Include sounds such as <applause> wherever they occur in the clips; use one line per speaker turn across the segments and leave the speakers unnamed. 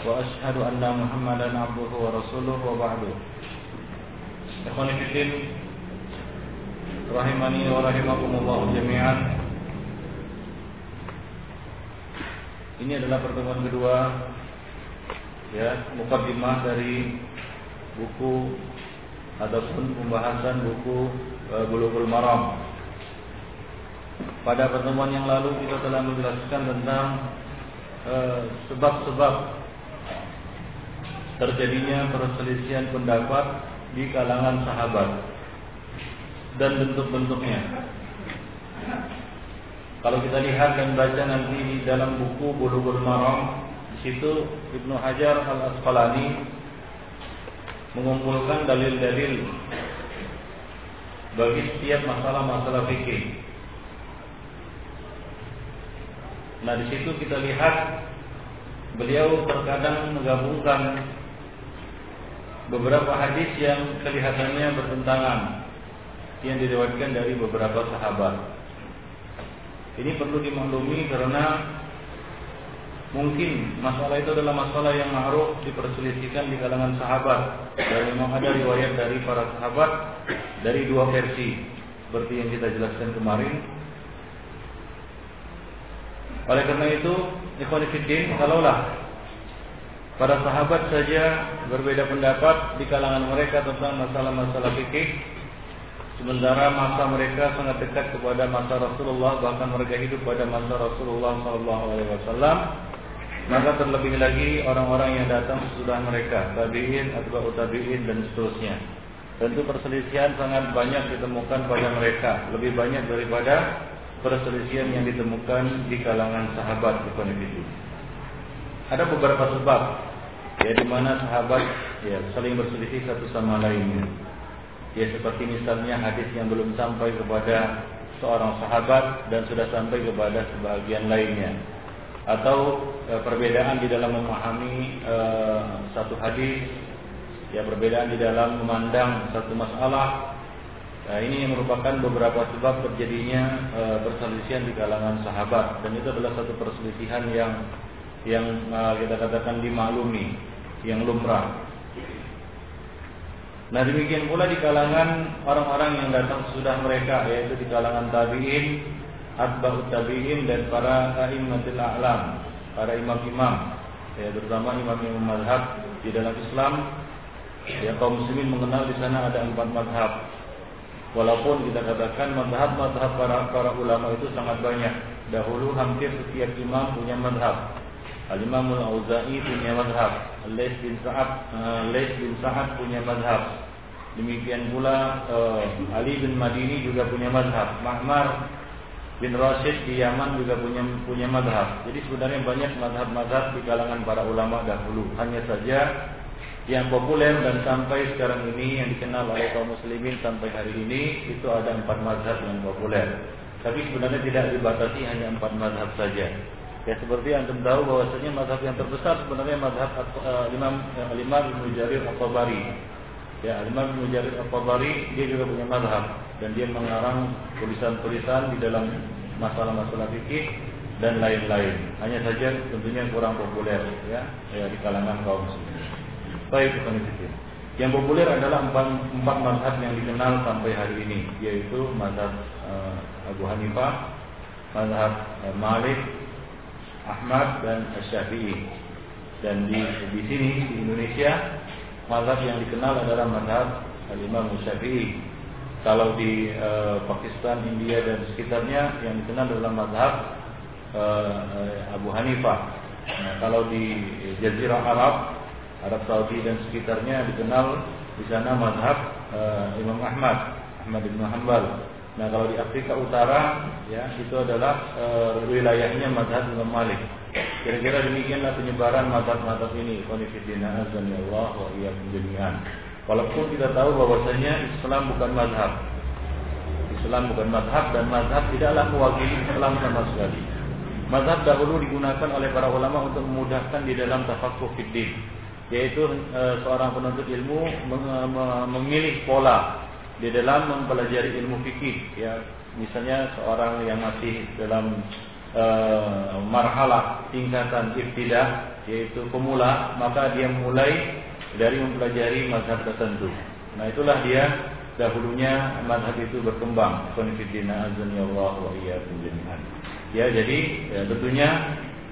lah wa ashhadu anna Muhammadan abduhu wa. Ikhwani fillah rahimani wa rahimakumullah jami'an. Ini adalah pertemuan kedua ya, mukadimah dari buku ataupun pembahasan buku uh, Bulughul Maram. Pada pertemuan yang lalu kita telah menjelaskan tentang uh, sebab-sebab terjadinya perselisihan pendapat di kalangan sahabat dan bentuk-bentuknya. Kalau kita lihat dan baca nanti di dalam buku Bulughul Maram, di situ Ibnu Hajar Al Asqalani mengumpulkan dalil-dalil bagi setiap masalah-masalah fikih. Nah, di situ kita lihat beliau terkadang menggabungkan beberapa hadis yang kelihatannya bertentangan yang diriwayatkan dari beberapa sahabat. Ini perlu dimaklumi karena mungkin masalah itu adalah masalah yang ma'ruf diperselisihkan di kalangan sahabat dan memang ada riwayat dari para sahabat dari dua versi seperti yang kita jelaskan kemarin. Oleh karena itu, ikhwan fillah, kalaulah para sahabat saja berbeda pendapat di kalangan mereka tentang masalah-masalah fikih, Sementara masa mereka sangat dekat kepada masa Rasulullah, bahkan mereka hidup pada masa Rasulullah SAW. Maka terlebih lagi orang-orang yang datang sesudah mereka, tabiin, atau tabiin dan seterusnya. Tentu perselisihan sangat banyak ditemukan pada mereka, lebih banyak daripada perselisihan yang ditemukan di kalangan sahabat di Ada beberapa sebab ya di mana sahabat ya saling berselisih satu sama lainnya. Ya seperti misalnya hadis yang belum sampai kepada seorang sahabat dan sudah sampai kepada sebagian lainnya. Atau e, perbedaan di dalam memahami e, satu hadis ya perbedaan di dalam memandang satu masalah. Nah, ini merupakan beberapa sebab terjadinya e, perselisihan di kalangan sahabat. Dan itu adalah satu perselisihan yang yang e, kita katakan dimaklumi yang lumrah Nah demikian pula di kalangan orang-orang yang datang sesudah mereka yaitu di kalangan tabi'in, atba'ut tabi'in dan para a'immatul a'lam, para imam-imam ya terutama imam-imam mazhab di dalam Islam ya kaum muslimin mengenal di sana ada empat mazhab. Walaupun kita katakan mazhab-mazhab para para ulama itu sangat banyak. Dahulu hampir setiap imam punya mazhab. Al-Imam Al-Auza'i punya mazhab, Al-Lais bin Sa'ad uh, bin Sa'ad punya mazhab. Demikian pula uh, Ali bin Madini juga punya mazhab. Mahmar bin Rashid di Yaman juga punya punya mazhab. Jadi sebenarnya banyak mazhab-mazhab di kalangan para ulama dahulu. Hanya saja yang populer dan sampai sekarang ini yang dikenal oleh kaum muslimin sampai hari ini itu ada empat mazhab yang populer. Tapi sebenarnya tidak dibatasi hanya empat mazhab saja. Ya seperti yang tahu bahwasanya mazhab yang terbesar sebenarnya mazhab uh, Imam uh, Imam Ibnu Jarir Al-Tabari. Ya, Imam Ibnu Jarir Al-Tabari dia juga punya mazhab dan dia mengarang tulisan-tulisan di dalam masalah-masalah fikih dan lain-lain. Hanya saja tentunya kurang populer ya, ya di kalangan kaum muslimin. Baik, itu. Yang populer adalah empat, empat mazhab yang dikenal sampai hari ini, yaitu mazhab uh, Abu Hanifah, mazhab uh, Malik, Ahmad dan Syafi'i. Dan di di sini di Indonesia mazhab yang dikenal adalah mazhab Al-Imam Syafi'i. Kalau di e, Pakistan, India dan sekitarnya yang dikenal adalah mazhab e, Abu Hanifah. Nah, kalau di Jazirah Arab, Arab Saudi dan sekitarnya dikenal di sana mazhab e, Imam Ahmad, Ahmad bin Hanbal. Nah kalau di Afrika Utara ya itu adalah e, wilayahnya Mazhab Imam Malik. Kira-kira demikianlah penyebaran mazhab-mazhab ini. Qanifidina azan ya Allah wa jami'an. Walaupun kita tahu bahwasanya Islam bukan mazhab. Islam bukan mazhab dan mazhab tidaklah mewakili Islam sama sekali. Mazhab dahulu digunakan oleh para ulama untuk memudahkan di dalam tafaqquh fiddin, yaitu e, seorang penuntut ilmu memilih pola di dalam mempelajari ilmu fikih ya misalnya seorang yang masih dalam e, marhalah tingkatan ibtidah yaitu pemula maka dia mulai dari mempelajari mazhab tertentu. Nah itulah dia dahulunya mazhab itu berkembang. Konfidina ya Allah wa iyyakum jami'an. Ya jadi ya, tentunya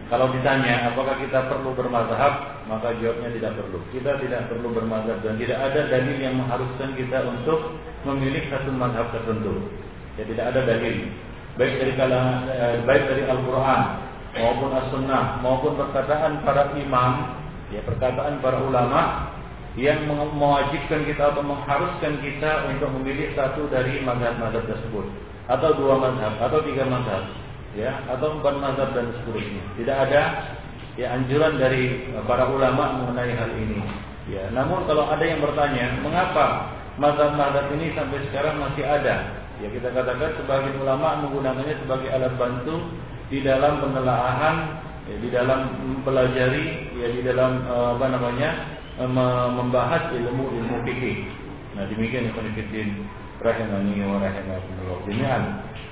kalau ditanya apakah kita perlu bermazhab maka jawabnya tidak perlu. Kita tidak perlu bermazhab dan tidak ada dalil yang mengharuskan kita untuk memilih satu mazhab tertentu. Ya tidak ada dalil baik dari kalangan eh, baik dari Al-Qur'an maupun As-Sunnah maupun perkataan para imam ya perkataan para ulama yang mewajibkan kita atau mengharuskan kita untuk memilih satu dari mazhab-mazhab tersebut atau dua mazhab atau tiga mazhab ya atau empat mazhab dan seterusnya. Tidak ada ya anjuran dari para ulama mengenai hal ini. Ya namun kalau ada yang bertanya mengapa mazhab-mazhab ini sampai sekarang masih ada? Ya kita katakan sebagian ulama menggunakannya sebagai alat bantu di dalam penelaahan, ya, di dalam mempelajari, ya di dalam uh, apa namanya uh, membahas ilmu ilmu fikih. Nah demikian yang konfidin rahimani wa rahimakumullah jami'an.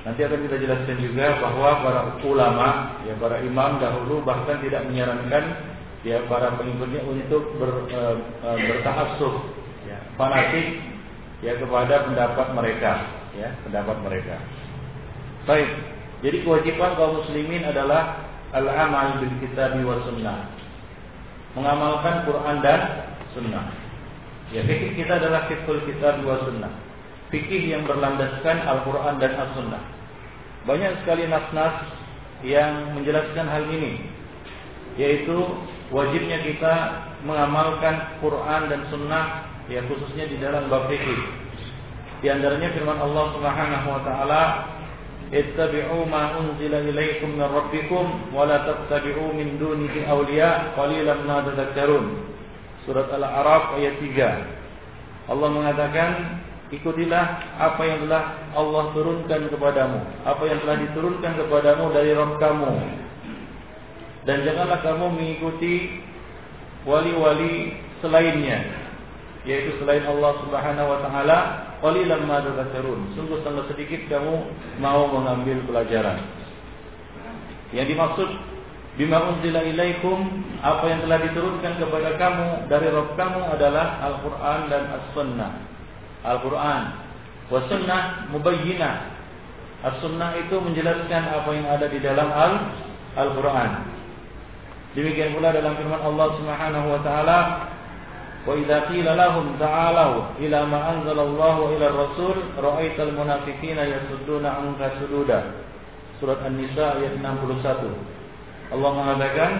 Nanti akan kita jelaskan juga bahwa para ulama, ya para imam dahulu bahkan tidak menyarankan ya para pengikutnya untuk ber, uh, uh, bertaasuh, ya, fanatik ya kepada pendapat mereka ya pendapat mereka. Baik. Jadi kewajiban kaum muslimin adalah al-amal bil kitab wa sunnah. Mengamalkan Quran dan sunnah. Ya, kita adalah fikul kitab wa sunnah. Fikih yang berlandaskan Al-Quran dan As-Sunnah. Banyak sekali nas-nas yang menjelaskan hal ini. Yaitu wajibnya kita mengamalkan Quran dan Sunnah ya khususnya di dalam bab fikih di antaranya firman Allah Subhanahu wa taala, "Ittabi'u ma unzila ilaikum min rabbikum wa la tattabi'u min dunihi awliya qalilan ma tadhakkarun." Surat Al-A'raf ayat 3. Allah mengatakan, "Ikutilah apa yang telah Allah turunkan kepadamu, apa yang telah diturunkan kepadamu dari Rabb kamu." Dan janganlah kamu mengikuti wali-wali selainnya, yaitu selain Allah Subhanahu wa taala qalilan ma tadhakkarun. Sungguh sangat sedikit kamu mau mengambil pelajaran. Yang dimaksud bima unzila ilaikum apa yang telah diturunkan kepada kamu dari Rabb kamu adalah Al-Qur'an dan As-Sunnah. Al-Quran. Wa sunnah mubayyinah. As-sunnah itu menjelaskan apa yang ada di dalam Al-Qur'an. Demikian pula dalam firman Allah Subhanahu wa taala wa idha qila lahum ta'alu ila ma anzalallahu ila rasul ra'aital munafikina yasudduna angka sududa. Surat An-Nisa ayat 61 Allah mengatakan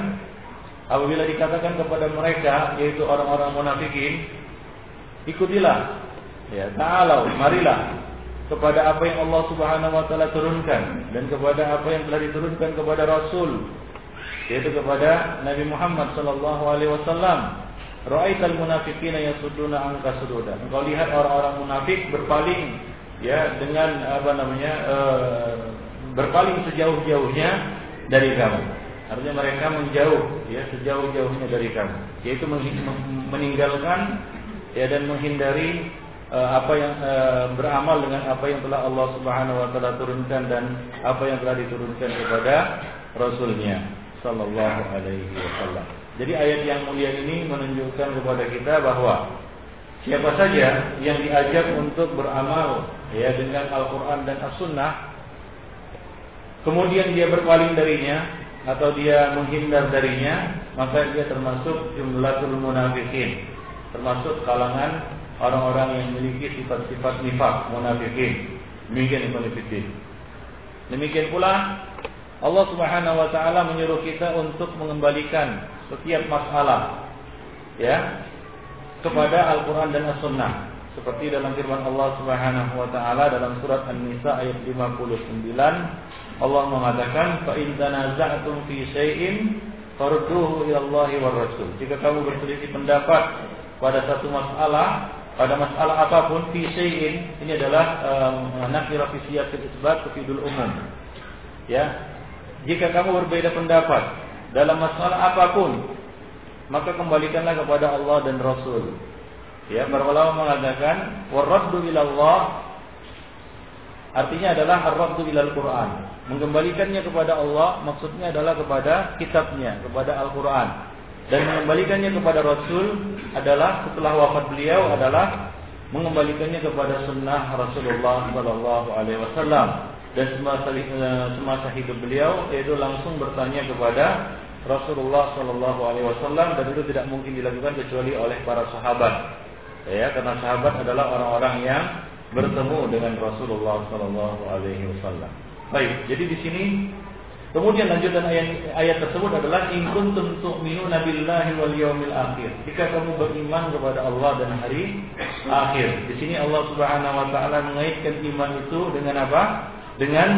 apabila dikatakan kepada mereka yaitu orang-orang munafikin ikutilah ya, Ta'alau, marilah Kepada apa yang Allah subhanahu wa ta'ala turunkan Dan kepada apa yang telah diturunkan kepada Rasul Yaitu kepada Nabi Muhammad sallallahu alaihi wasallam Ra'aital munafiqina yasudduna anka sududa. Engkau lihat orang-orang munafik berpaling ya dengan apa namanya e, berpaling sejauh-jauhnya dari kamu. Artinya mereka menjauh ya sejauh-jauhnya dari kamu, yaitu meninggalkan ya dan menghindari apa yang e, beramal dengan apa yang telah Allah Subhanahu wa taala turunkan dan apa yang telah diturunkan kepada rasulnya sallallahu alaihi wasallam. Jadi ayat yang mulia ini menunjukkan kepada kita bahwa siapa saja yang diajak untuk beramal ya dengan Al-Qur'an dan As-Sunnah kemudian dia berpaling darinya atau dia menghindar darinya maka dia termasuk jumlatul munafikin termasuk kalangan orang-orang yang memiliki sifat-sifat nifak munafikin. Demikian ikhwan demikian pula Allah Subhanahu wa taala menyuruh kita untuk mengembalikan setiap masalah ya kepada Al-Qur'an dan As-Sunnah. Seperti dalam firman Allah Subhanahu wa taala dalam surat An-Nisa ayat 59 Allah mengatakan fa in tanaza'tum fi syai'in farudduhu ila Allah wa Rasul. Jika kamu berselisih pendapat pada satu masalah, pada masalah apa pun fi ini adalah um, nakira fi siyasil isbat umum. Ya. Jika kamu berbeda pendapat dalam masalah apa pun, maka kembalikanlah kepada Allah dan Rasul. Ya, para ulama mengatakan waraddu ila Allah artinya adalah ar-raddu Al-Qur'an. Mengembalikannya kepada Allah maksudnya adalah kepada kitabnya, kepada Al-Qur'an. Dan mengembalikannya kepada Rasul adalah setelah wafat beliau adalah mengembalikannya kepada sunnah Rasulullah Sallallahu Alaihi Wasallam dan semasa, eh, semasa hidup beliau yaitu langsung bertanya kepada Rasulullah Sallallahu Alaihi Wasallam dan itu tidak mungkin dilakukan kecuali oleh para sahabat ya karena sahabat adalah orang-orang yang bertemu dengan Rasulullah Sallallahu Alaihi Wasallam. Baik, jadi di sini kemudian lanjutan ayat ayat tersebut adalah in kuntum tu'minuna billahi wal yawmil akhir. Jika kamu beriman kepada Allah dan hari akhir. Di sini Allah Subhanahu wa taala mengaitkan iman itu dengan apa? Dengan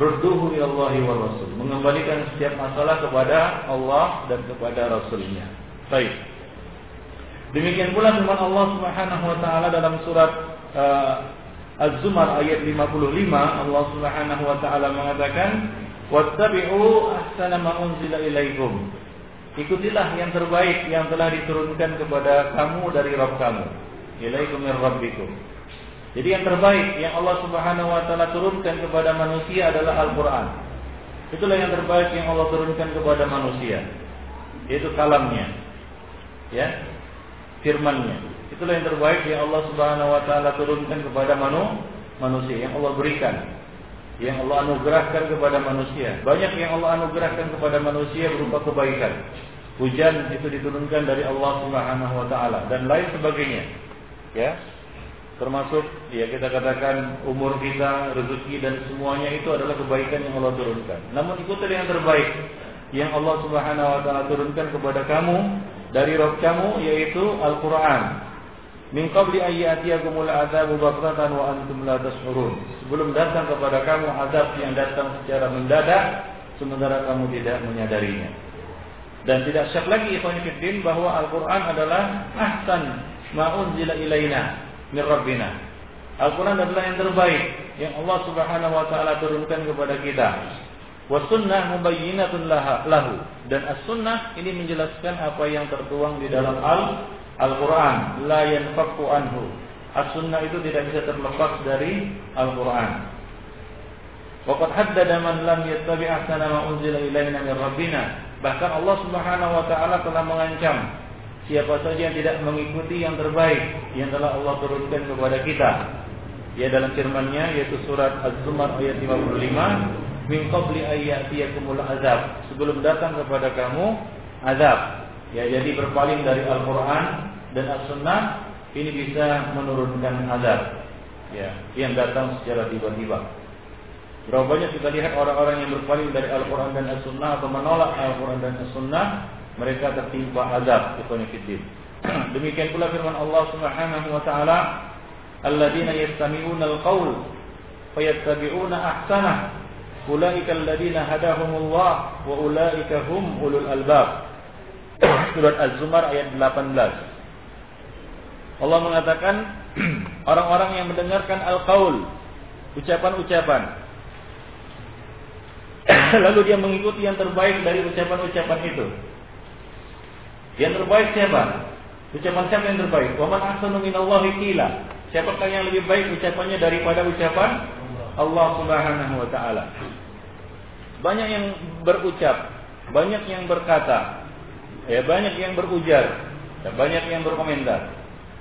rudduhu ilallahi wa rasul. Mengembalikan setiap masalah kepada Allah dan kepada Rasulnya. Baik. Demikian pula firman Allah Subhanahu wa taala dalam surat uh, Az-Zumar ayat 55 Allah Subhanahu wa taala mengatakan wattabi'u ahsana ma unzila ilaikum Ikutilah yang terbaik yang telah diturunkan kepada kamu dari Rabb kamu ilaikum min rabbikum Jadi yang terbaik yang Allah Subhanahu wa taala turunkan kepada manusia adalah Al-Qur'an Itulah yang terbaik yang Allah turunkan kepada manusia yaitu kalamnya ya firman-Nya. Itulah yang terbaik yang Allah Subhanahu wa taala turunkan kepada manu, manusia, yang Allah berikan. Yang Allah anugerahkan kepada manusia. Banyak yang Allah anugerahkan kepada manusia berupa kebaikan. Hujan itu diturunkan dari Allah Subhanahu wa taala dan lain sebagainya. Ya. Termasuk ya kita katakan umur kita, rezeki dan semuanya itu adalah kebaikan yang Allah turunkan. Namun ikuti yang terbaik yang Allah Subhanahu wa taala turunkan kepada kamu dari Rabb kamu yaitu Al-Qur'an. Min qabli ayyatiyakumul adzabu baghtatan wa antum la tash'urun. Sebelum datang kepada kamu azab yang datang secara mendadak sementara kamu tidak menyadarinya. Dan tidak syak lagi ikhwan fillah bahwa Al-Qur'an adalah ahsan ma unzila ilaina min rabbina. Al-Quran adalah yang terbaik yang Allah Subhanahu wa taala turunkan kepada kita. Wasunnah mubayyinatun lahu dan as-sunnah ini menjelaskan apa yang tertuang di dalam al Al-Qur'an la yanfaqu anhu. As-sunnah itu tidak bisa terlepas dari Al-Qur'an. Waqad haddada man lam yattabi' ahsana ma unzila ilaina min rabbina. Bahkan Allah Subhanahu wa taala telah mengancam siapa saja yang tidak mengikuti yang terbaik yang telah Allah turunkan kepada kita. Ya dalam firman-Nya yaitu surat Az-Zumar ayat 55 min qabli ayyatiyakumul azab sebelum datang kepada kamu azab ya jadi berpaling dari Al-Qur'an dan As-Sunnah ini bisa menurunkan azab. Ya yang datang secara tiba-tiba. Berapa banyak kita lihat orang-orang yang berpaling dari Al-Qur'an dan As-Sunnah atau menolak Al-Qur'an dan As-Sunnah mereka tertimpa azab ikhwanifiddin <clears throat> demikian pula firman Allah Subhanahu wa taala alladzina yastami'una al-qaul fayattabi'una ahsanah Ulaika alladziina hadahumullah wa ulaika hum ulul albab. Surat Az-Zumar ayat 18. Allah mengatakan <clears throat> orang-orang yang mendengarkan al-qaul, ucapan-ucapan. <clears throat> Lalu dia mengikuti yang terbaik dari ucapan-ucapan itu. Yang terbaik siapa? Ucapan siapa yang terbaik? Wa man ahsanu minallahi qila. Siapakah yang lebih baik ucapannya daripada ucapan Allah Subhanahu wa taala. Banyak yang berucap, banyak yang berkata, ya banyak yang berujar, ya, banyak yang berkomentar.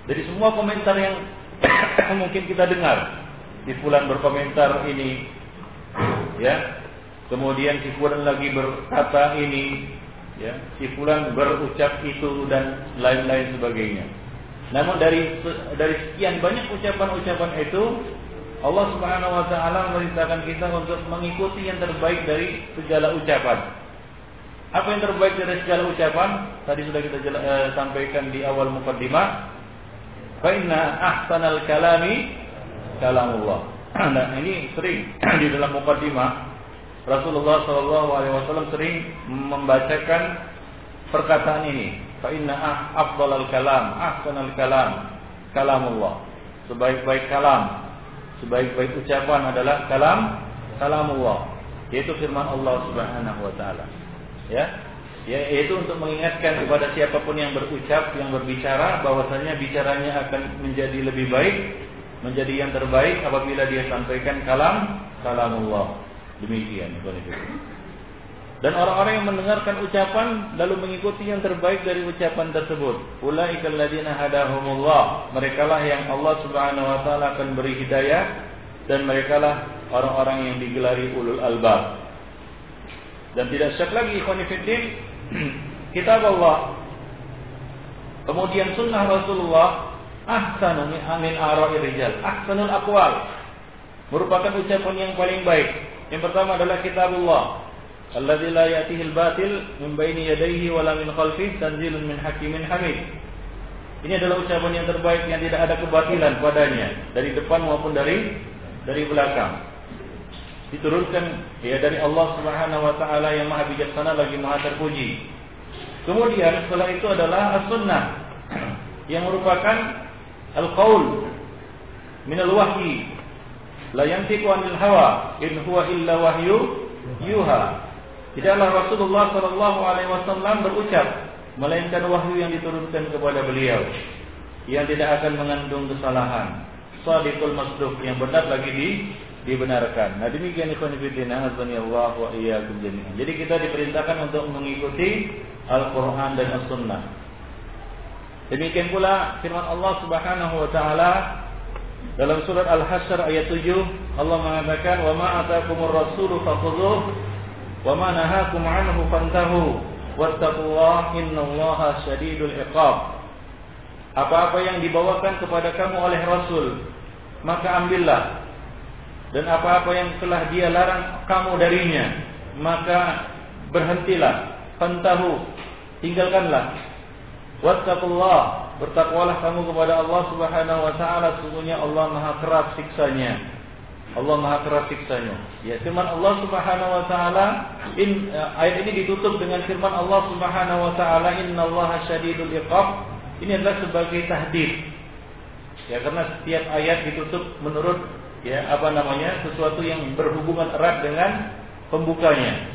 Dari semua komentar yang <coughs> mungkin kita dengar, di bulan berkomentar ini, ya, kemudian si fulan lagi berkata ini, ya, si fulan berucap itu dan lain-lain sebagainya. Namun dari dari sekian banyak ucapan-ucapan itu Allah Subhanahu wa taala memerintahkan kita untuk mengikuti yang terbaik dari segala ucapan. Apa yang terbaik dari segala ucapan? Tadi sudah kita jela, eh, sampaikan di awal mukaddimah. Fa inna ahsanal kalami kalamullah. <clears throat> Nah, ini sering <clears throat> di dalam mukaddimah Rasulullah Shallallahu Alaihi Wasallam sering membacakan perkataan ini. Fa inna afdalal kalam, ahsanal kalam, kalamullah. Sebaik-baik kalam, sebaik-baik ucapan adalah kalam kalamullah, yaitu firman Allah Subhanahu wa taala. Ya. Ya, yaitu untuk mengingatkan kepada siapa pun yang berucap, yang berbicara bahwasanya bicaranya akan menjadi lebih baik, menjadi yang terbaik apabila dia sampaikan kalam kalamullah. Demikian, dan orang-orang yang mendengarkan ucapan lalu mengikuti yang terbaik dari ucapan tersebut. Ulaikal ladzina hadahumullah. Merekalah yang Allah Subhanahu wa taala akan beri hidayah dan merekalah orang-orang yang digelari ulul albab. Dan tidak syak lagi ikhwan <clears throat> kitab Allah. Kemudian sunnah Rasulullah ahsanu min ara'i rijal. Ahsanul aqwal. Merupakan ucapan yang paling baik. Yang pertama adalah kitabullah alladzi la ya'tihi al-batil min baini yadayhi wala min khalfihi tanzilun min hakimin hamid. Ini adalah ucapan yang terbaik yang tidak ada kebatilan padanya dari depan maupun dari dari belakang. Diturunkan ya dari Allah Subhanahu wa taala yang Maha bijaksana lagi Maha terpuji. Kemudian setelah itu adalah as-sunnah yang merupakan al-qaul min al-wahyi la yantiqu anil hawa in huwa illa wahyu yuha Tidaklah Rasulullah Shallallahu Alaihi Wasallam berucap melainkan wahyu yang diturunkan kepada beliau yang tidak akan mengandung kesalahan. Sadiqul masduq yang benar lagi di dibenarkan. Nah demikian ikhwan fillah Allah wa iyyakum jami'an. Jadi kita diperintahkan untuk mengikuti Al-Qur'an dan As-Sunnah. Demikian pula firman Allah Subhanahu wa taala dalam surat Al-Hasyr ayat 7 Allah mengatakan wa ma atakumur rasulu fakhudhuhu wa ma nahakum anhu fantahu wattaqullaha innallaha syadidul iqab apa-apa yang dibawakan kepada kamu oleh Rasul maka ambillah dan apa-apa yang telah dia larang kamu darinya maka berhentilah fantahu tinggalkanlah wattaqullah bertakwalah kamu kepada Allah Subhanahu wa taala sungguhnya Allah Maha keras siksanya Allah Maha keras siksanya. Ya, firman Allah Subhanahu wa taala in uh, ayat ini ditutup dengan firman Allah Subhanahu wa taala innallaha syadidul iqab. Ini adalah sebagai tahdid. Ya, karena setiap ayat ditutup menurut ya apa namanya? sesuatu yang berhubungan erat dengan pembukanya,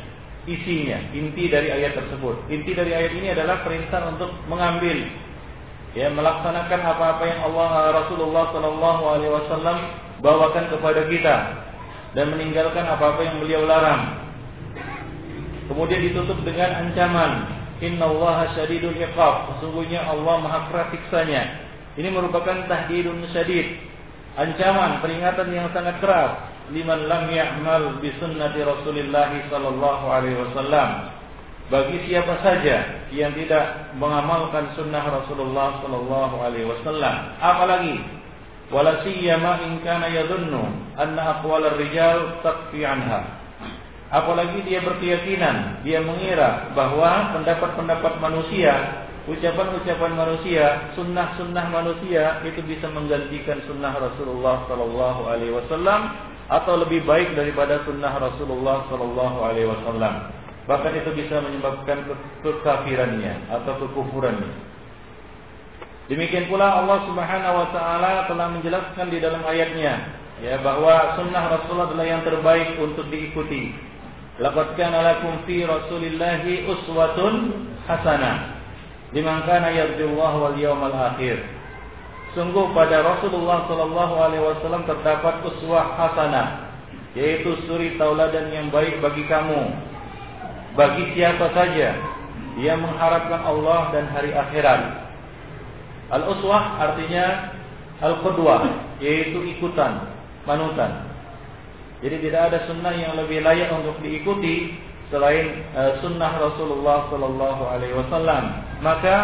isinya, inti dari ayat tersebut. Inti dari ayat ini adalah perintah untuk mengambil ya melaksanakan apa-apa yang Allah Rasulullah sallallahu alaihi wasallam bawakan kepada kita dan meninggalkan apa-apa yang beliau larang. Kemudian ditutup dengan ancaman, Innallaha syadidul iqab. Sesungguhnya Allah Maha keras siksanya. Ini merupakan tahdidun syadid. Ancaman, peringatan yang sangat keras. Liman lam ya'mal bi sunnati Rasulillah sallallahu alaihi wasallam. Bagi siapa saja yang tidak mengamalkan sunnah Rasulullah sallallahu alaihi wasallam, apalagi wala siyama in kana yadhunnu anna aqwal ar-rijal takfi anha. Apalagi dia berkeyakinan dia mengira bahwa pendapat-pendapat manusia ucapan-ucapan manusia sunnah-sunnah manusia itu bisa menggantikan sunnah Rasulullah sallallahu alaihi wasallam atau lebih baik daripada sunnah Rasulullah sallallahu alaihi wasallam. Bahkan itu bisa menyebabkan kekafirannya atau kekufurannya. Demikian pula Allah Subhanahu wa taala telah menjelaskan di dalam ayatnya ya bahwa sunnah Rasulullah adalah yang terbaik untuk diikuti. Laqad kana lakum fi Rasulillahi uswatun hasanah liman kana yarjullaha wal yawmal akhir. Sungguh pada Rasulullah sallallahu alaihi wasallam terdapat uswah hasanah yaitu suri tauladan yang baik bagi kamu bagi siapa saja yang mengharapkan Allah dan hari akhirat Al-uswah artinya al-qudwah, yaitu ikutan, panutan. Jadi tidak ada sunnah yang lebih layak untuk diikuti selain uh, sunnah Rasulullah sallallahu alaihi wasallam. Maka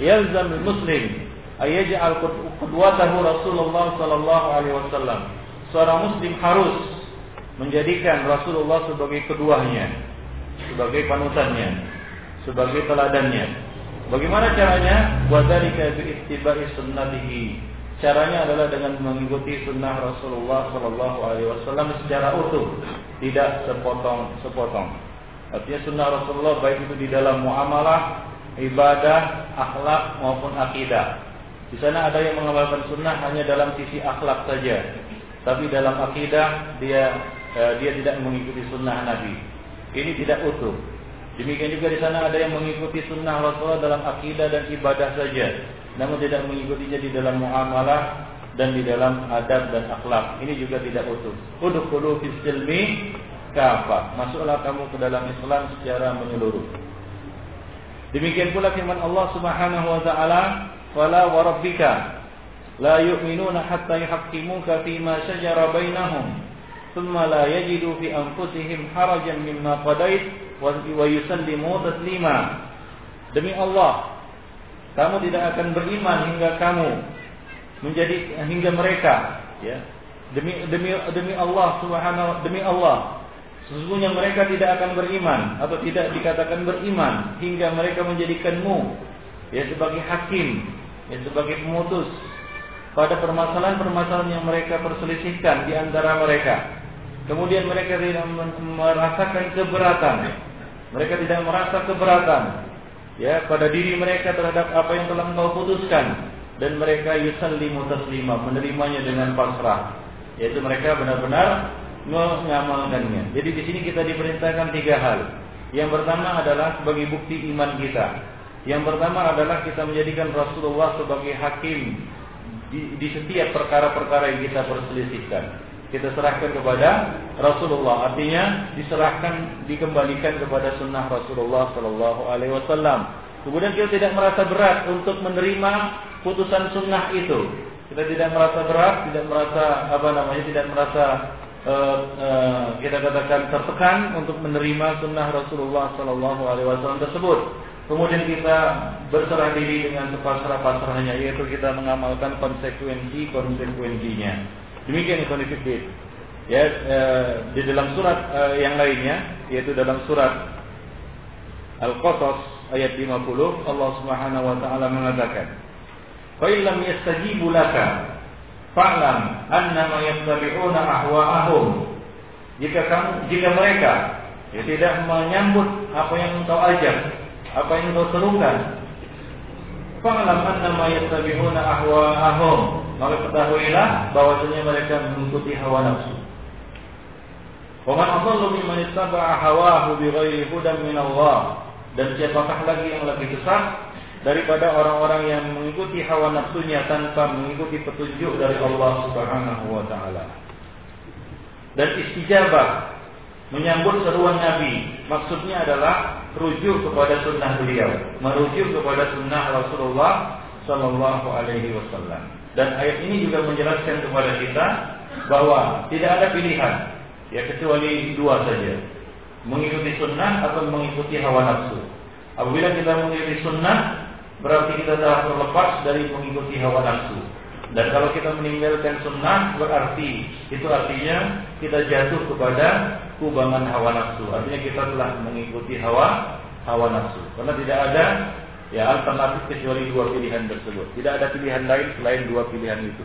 yalzam muslim ayaj'al qudwatahu Rasulullah sallallahu alaihi wasallam. Seorang muslim harus menjadikan Rasulullah sebagai keduanya, sebagai panutannya, sebagai teladannya. Bagaimana caranya? Wadhalika bi ittiba'i sunnatihi. Caranya adalah dengan mengikuti sunnah Rasulullah Shallallahu Alaihi Wasallam secara utuh, tidak sepotong-sepotong. Artinya sunnah Rasulullah baik itu di dalam muamalah, ibadah, akhlak maupun akidah. Di sana ada yang mengamalkan sunnah hanya dalam sisi akhlak saja, tapi dalam akidah dia eh, dia tidak mengikuti sunnah Nabi. Ini tidak utuh. Demikian juga di sana ada yang mengikuti sunnah Rasulullah dalam akidah dan ibadah saja namun tidak mengikutinya di dalam muamalah dan di dalam adab dan akhlak. Ini juga tidak utuh. Udkhulu fis silmi kafah. Masuklah kamu ke dalam Islam secara menyeluruh. Demikian pula firman Allah Subhanahu wa taala, "Wala wa rabbika la yu'minuna hatta yuhaqqimuka fima shajara bainahum, la yajidu fi anfusihim harajan mimma qadait wa yusallimu taslima." Demi Allah, kamu tidak akan beriman hingga kamu menjadi hingga mereka ya. Demi demi demi Allah subhanahu demi Allah. Sesungguhnya mereka tidak akan beriman atau tidak dikatakan beriman hingga mereka menjadikanmu ya sebagai hakim ya sebagai pemutus pada permasalahan-permasalahan yang mereka perselisihkan di antara mereka. Kemudian mereka tidak merasakan keberatan. Mereka tidak merasa keberatan ya pada diri mereka terhadap apa yang telah engkau putuskan dan mereka yusallimu taslima menerimanya dengan pasrah yaitu mereka benar-benar mengamalkannya. Jadi di sini kita diperintahkan tiga hal. Yang pertama adalah sebagai bukti iman kita. Yang pertama adalah kita menjadikan Rasulullah sebagai hakim di, di setiap perkara-perkara yang kita perselisihkan kita serahkan kepada Rasulullah. Artinya diserahkan, dikembalikan kepada sunnah Rasulullah Sallallahu Alaihi Wasallam. Kemudian kita tidak merasa berat untuk menerima putusan sunnah itu. Kita tidak merasa berat, tidak merasa apa namanya, tidak merasa uh, uh, kita katakan tertekan untuk menerima sunnah Rasulullah Sallallahu Alaihi Wasallam tersebut. Kemudian kita berserah diri dengan sepasrah-pasrahnya, yaitu kita mengamalkan konsekuensi konsekuensinya. Demikian Ibnu Fiddin. Ya, eh, di dalam surat eh, yang lainnya yaitu dalam surat Al-Qasas ayat 50 Allah Subhanahu wa taala mengatakan, "Fa illam yastajibu laka fa'lam annama yattabi'una ahwa'ahum." Jika kamu jika mereka ya, tidak menyambut apa yang engkau ajak, apa yang engkau serukan, fa'lam annama yattabi'una ahwa'ahum maka ketahuilah bahwasanya mereka mengikuti hawa nafsu. Wa man adallu mimman ittaba'a hawahu bighairi hudan min Allah. Dan siapakah lagi yang lebih sesat daripada orang-orang yang mengikuti hawa nafsunya tanpa mengikuti petunjuk dari Allah Subhanahu wa taala. Dan istijabah menyambut seruan Nabi maksudnya adalah rujuk kepada sunnah beliau, merujuk kepada sunnah Rasulullah Sallallahu Alaihi Wasallam. Dan ayat ini juga menjelaskan kepada kita bahwa tidak ada pilihan ya kecuali dua saja. Mengikuti sunnah atau mengikuti hawa nafsu. Apabila kita mengikuti sunnah berarti kita telah terlepas dari mengikuti hawa nafsu. Dan kalau kita meninggalkan sunnah berarti itu artinya kita jatuh kepada kubangan hawa nafsu. Artinya kita telah mengikuti hawa hawa nafsu. Karena tidak ada ya alternatif kecuali dua pilihan tersebut. Tidak ada pilihan lain selain dua pilihan itu.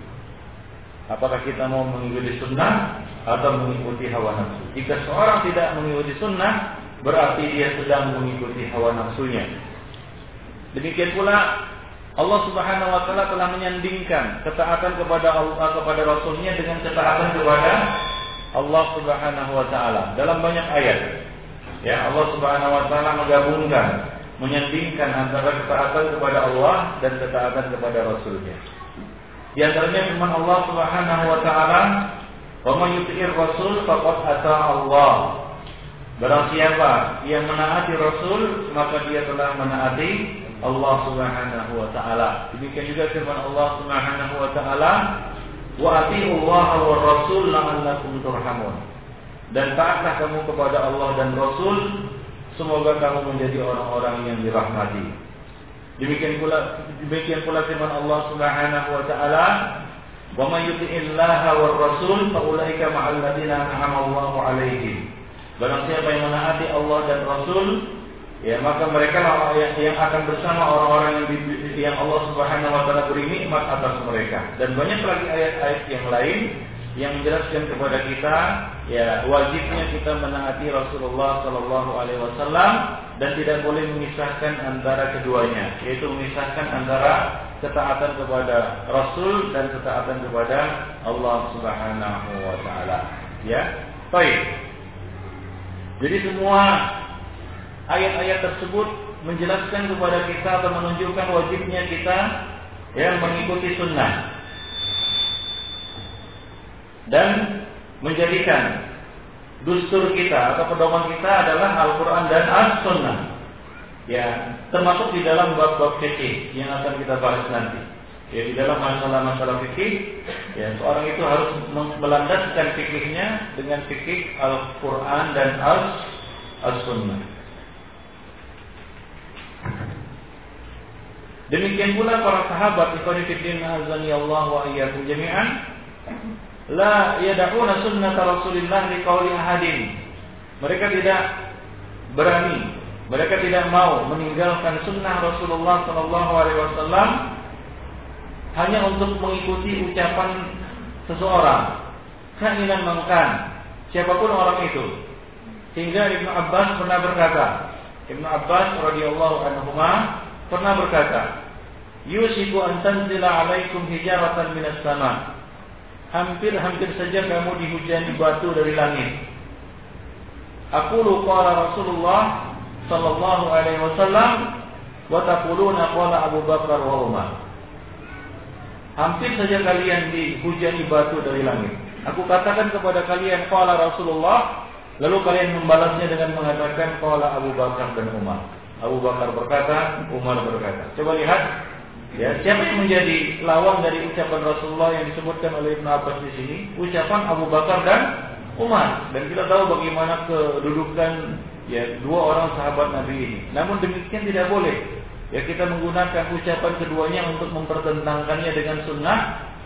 Apakah kita mau mengikuti sunnah atau mengikuti hawa nafsu? Jika seorang tidak mengikuti sunnah, berarti dia sedang mengikuti hawa nafsunya. Demikian pula Allah Subhanahu wa taala telah menyandingkan ketaatan kepada Allah kepada Rasulnya dengan ketaatan kepada Allah Subhanahu wa taala dalam banyak ayat. Ya, Allah Subhanahu wa taala menggabungkan menyandingkan antara ketaatan kepada Allah dan ketaatan kepada Rasulnya. Di antaranya firman Allah Subhanahu wa taala, "Wa may rasul faqad ata Allah." Barang siapa yang menaati Rasul, maka dia telah menaati Allah Subhanahu wa taala. Demikian juga firman Allah Subhanahu wa taala, "Wa ati'u Allah wa Rasul la'allakum turhamun." Dan taatlah kamu kepada Allah dan Rasul Semoga kamu menjadi orang-orang yang dirahmati. Demikian pula demikian pula firman Allah Subhanahu wa taala, "Wa may yuti'illaha war rasul fa ulaika ma'al ladzina an'ama Allahu 'alaihim." Barang siapa yang menaati Allah dan Rasul, ya maka mereka lah yang, yang akan bersama orang-orang yang, yang Allah Subhanahu wa taala beri nikmat atas mereka dan banyak lagi ayat-ayat yang lain yang menjelaskan kepada kita ya wajibnya kita menaati Rasulullah Shallallahu Alaihi Wasallam dan tidak boleh memisahkan antara keduanya yaitu memisahkan antara ketaatan kepada Rasul dan ketaatan kepada Allah Subhanahu Wa Taala. Ya baik. Jadi semua ayat-ayat tersebut menjelaskan kepada kita atau menunjukkan wajibnya kita yang mengikuti sunnah dan menjadikan dustur kita atau pedoman kita adalah Al-Quran dan As-Sunnah. Ya, termasuk di dalam bab-bab fikih yang akan kita bahas nanti. Ya, di dalam masalah-masalah fikih, ya seorang itu harus melandaskan fikihnya dengan fikih Al-Quran dan As-Sunnah. Demikian pula para sahabat ikhwan fillah azani Allah wa iyyakum jami'an la yad'una sunnah Rasulillah liqauli ahadin. Mereka tidak berani, mereka tidak mau meninggalkan sunnah Rasulullah sallallahu alaihi wasallam hanya untuk mengikuti ucapan seseorang. Keinginan mengkan siapa pun orang itu. Hingga Ibnu Abbas pernah berkata, Ibnu Abbas radhiyallahu anhu pernah berkata, "Yusiku an tanzila alaikum hijaratan minas sama." Hampir-hampir saja kamu dihujani batu dari langit. Aku lupa Rasulullah sallallahu alaihi wasallam wa taquluna qala Abu Bakar wa Umar. Hampir saja kalian dihujani batu dari langit. Aku katakan kepada kalian qala Rasulullah, lalu kalian membalasnya dengan mengatakan qala Abu Bakar dan Umar. Abu Bakar berkata, Umar berkata. Coba lihat Ya, siapa yang menjadi lawan dari ucapan Rasulullah yang disebutkan oleh Ibn Abbas di sini? Ucapan Abu Bakar dan Umar. Dan kita tahu bagaimana kedudukan ya dua orang sahabat Nabi ini. Namun demikian tidak boleh. Ya kita menggunakan ucapan keduanya untuk mempertentangkannya dengan sunnah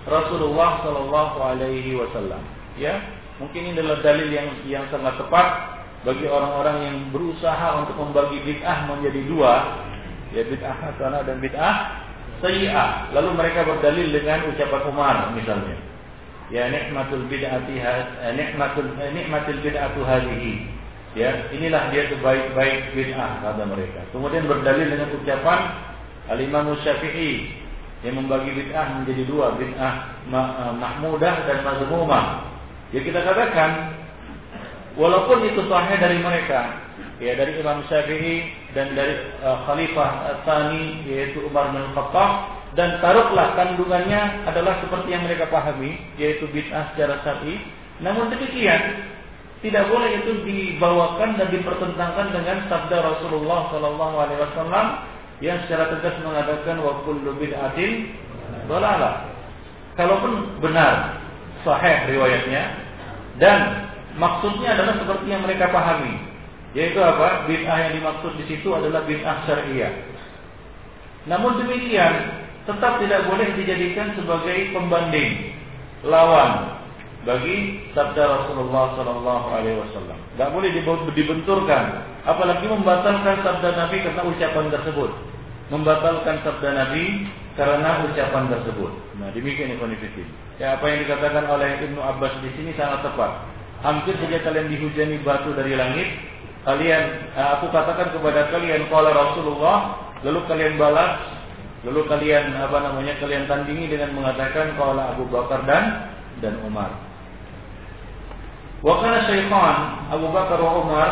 Rasulullah Shallallahu Alaihi Wasallam. Ya, mungkin ini adalah dalil yang yang sangat tepat bagi orang-orang yang berusaha untuk membagi bid'ah menjadi dua, ya bid'ah hasanah dan bid'ah sayyi'ah. Lalu mereka berdalil dengan ucapan Umar misalnya. Ya nikmatul bid'ati eh, nikmatul eh, nikmatul bid'atu hadhihi. Ya, inilah dia sebaik-baik bid'ah kata mereka. Kemudian berdalil dengan ucapan Al-Imam Syafi'i yang membagi bid'ah menjadi dua, bid'ah eh, mahmudah dan mazmumah. Ya kita katakan walaupun itu sahih dari mereka, ya dari Imam Syafi'i dan dari uh, Khalifah Tsani yaitu Umar bin Khattab dan taruhlah kandungannya adalah seperti yang mereka pahami yaitu bid'ah secara syar'i namun demikian tidak boleh itu dibawakan dan dipertentangkan dengan sabda Rasulullah Shallallahu Alaihi Wasallam yang secara tegas mengatakan wa kullu bid'atin dolalah. Kalaupun benar sahih riwayatnya dan maksudnya adalah seperti yang mereka pahami, yaitu apa? Bid'ah yang dimaksud di situ adalah bid'ah syariah. Namun demikian, tetap tidak boleh dijadikan sebagai pembanding lawan bagi sabda Rasulullah Sallallahu Alaihi Wasallam. Tidak boleh dibenturkan, apalagi membatalkan sabda Nabi karena ucapan tersebut. Membatalkan sabda Nabi karena ucapan tersebut. Nah demikian ini Ya apa yang dikatakan oleh Ibnu Abbas di sini sangat tepat. Hampir saja kalian dihujani batu dari langit, kalian eh, aku katakan kepada kalian qala Rasulullah lalu kalian balas lalu kalian apa namanya kalian tandingi dengan mengatakan qala Abu Bakar dan dan Umar. Wa kana syaitan Abu Bakar wa Umar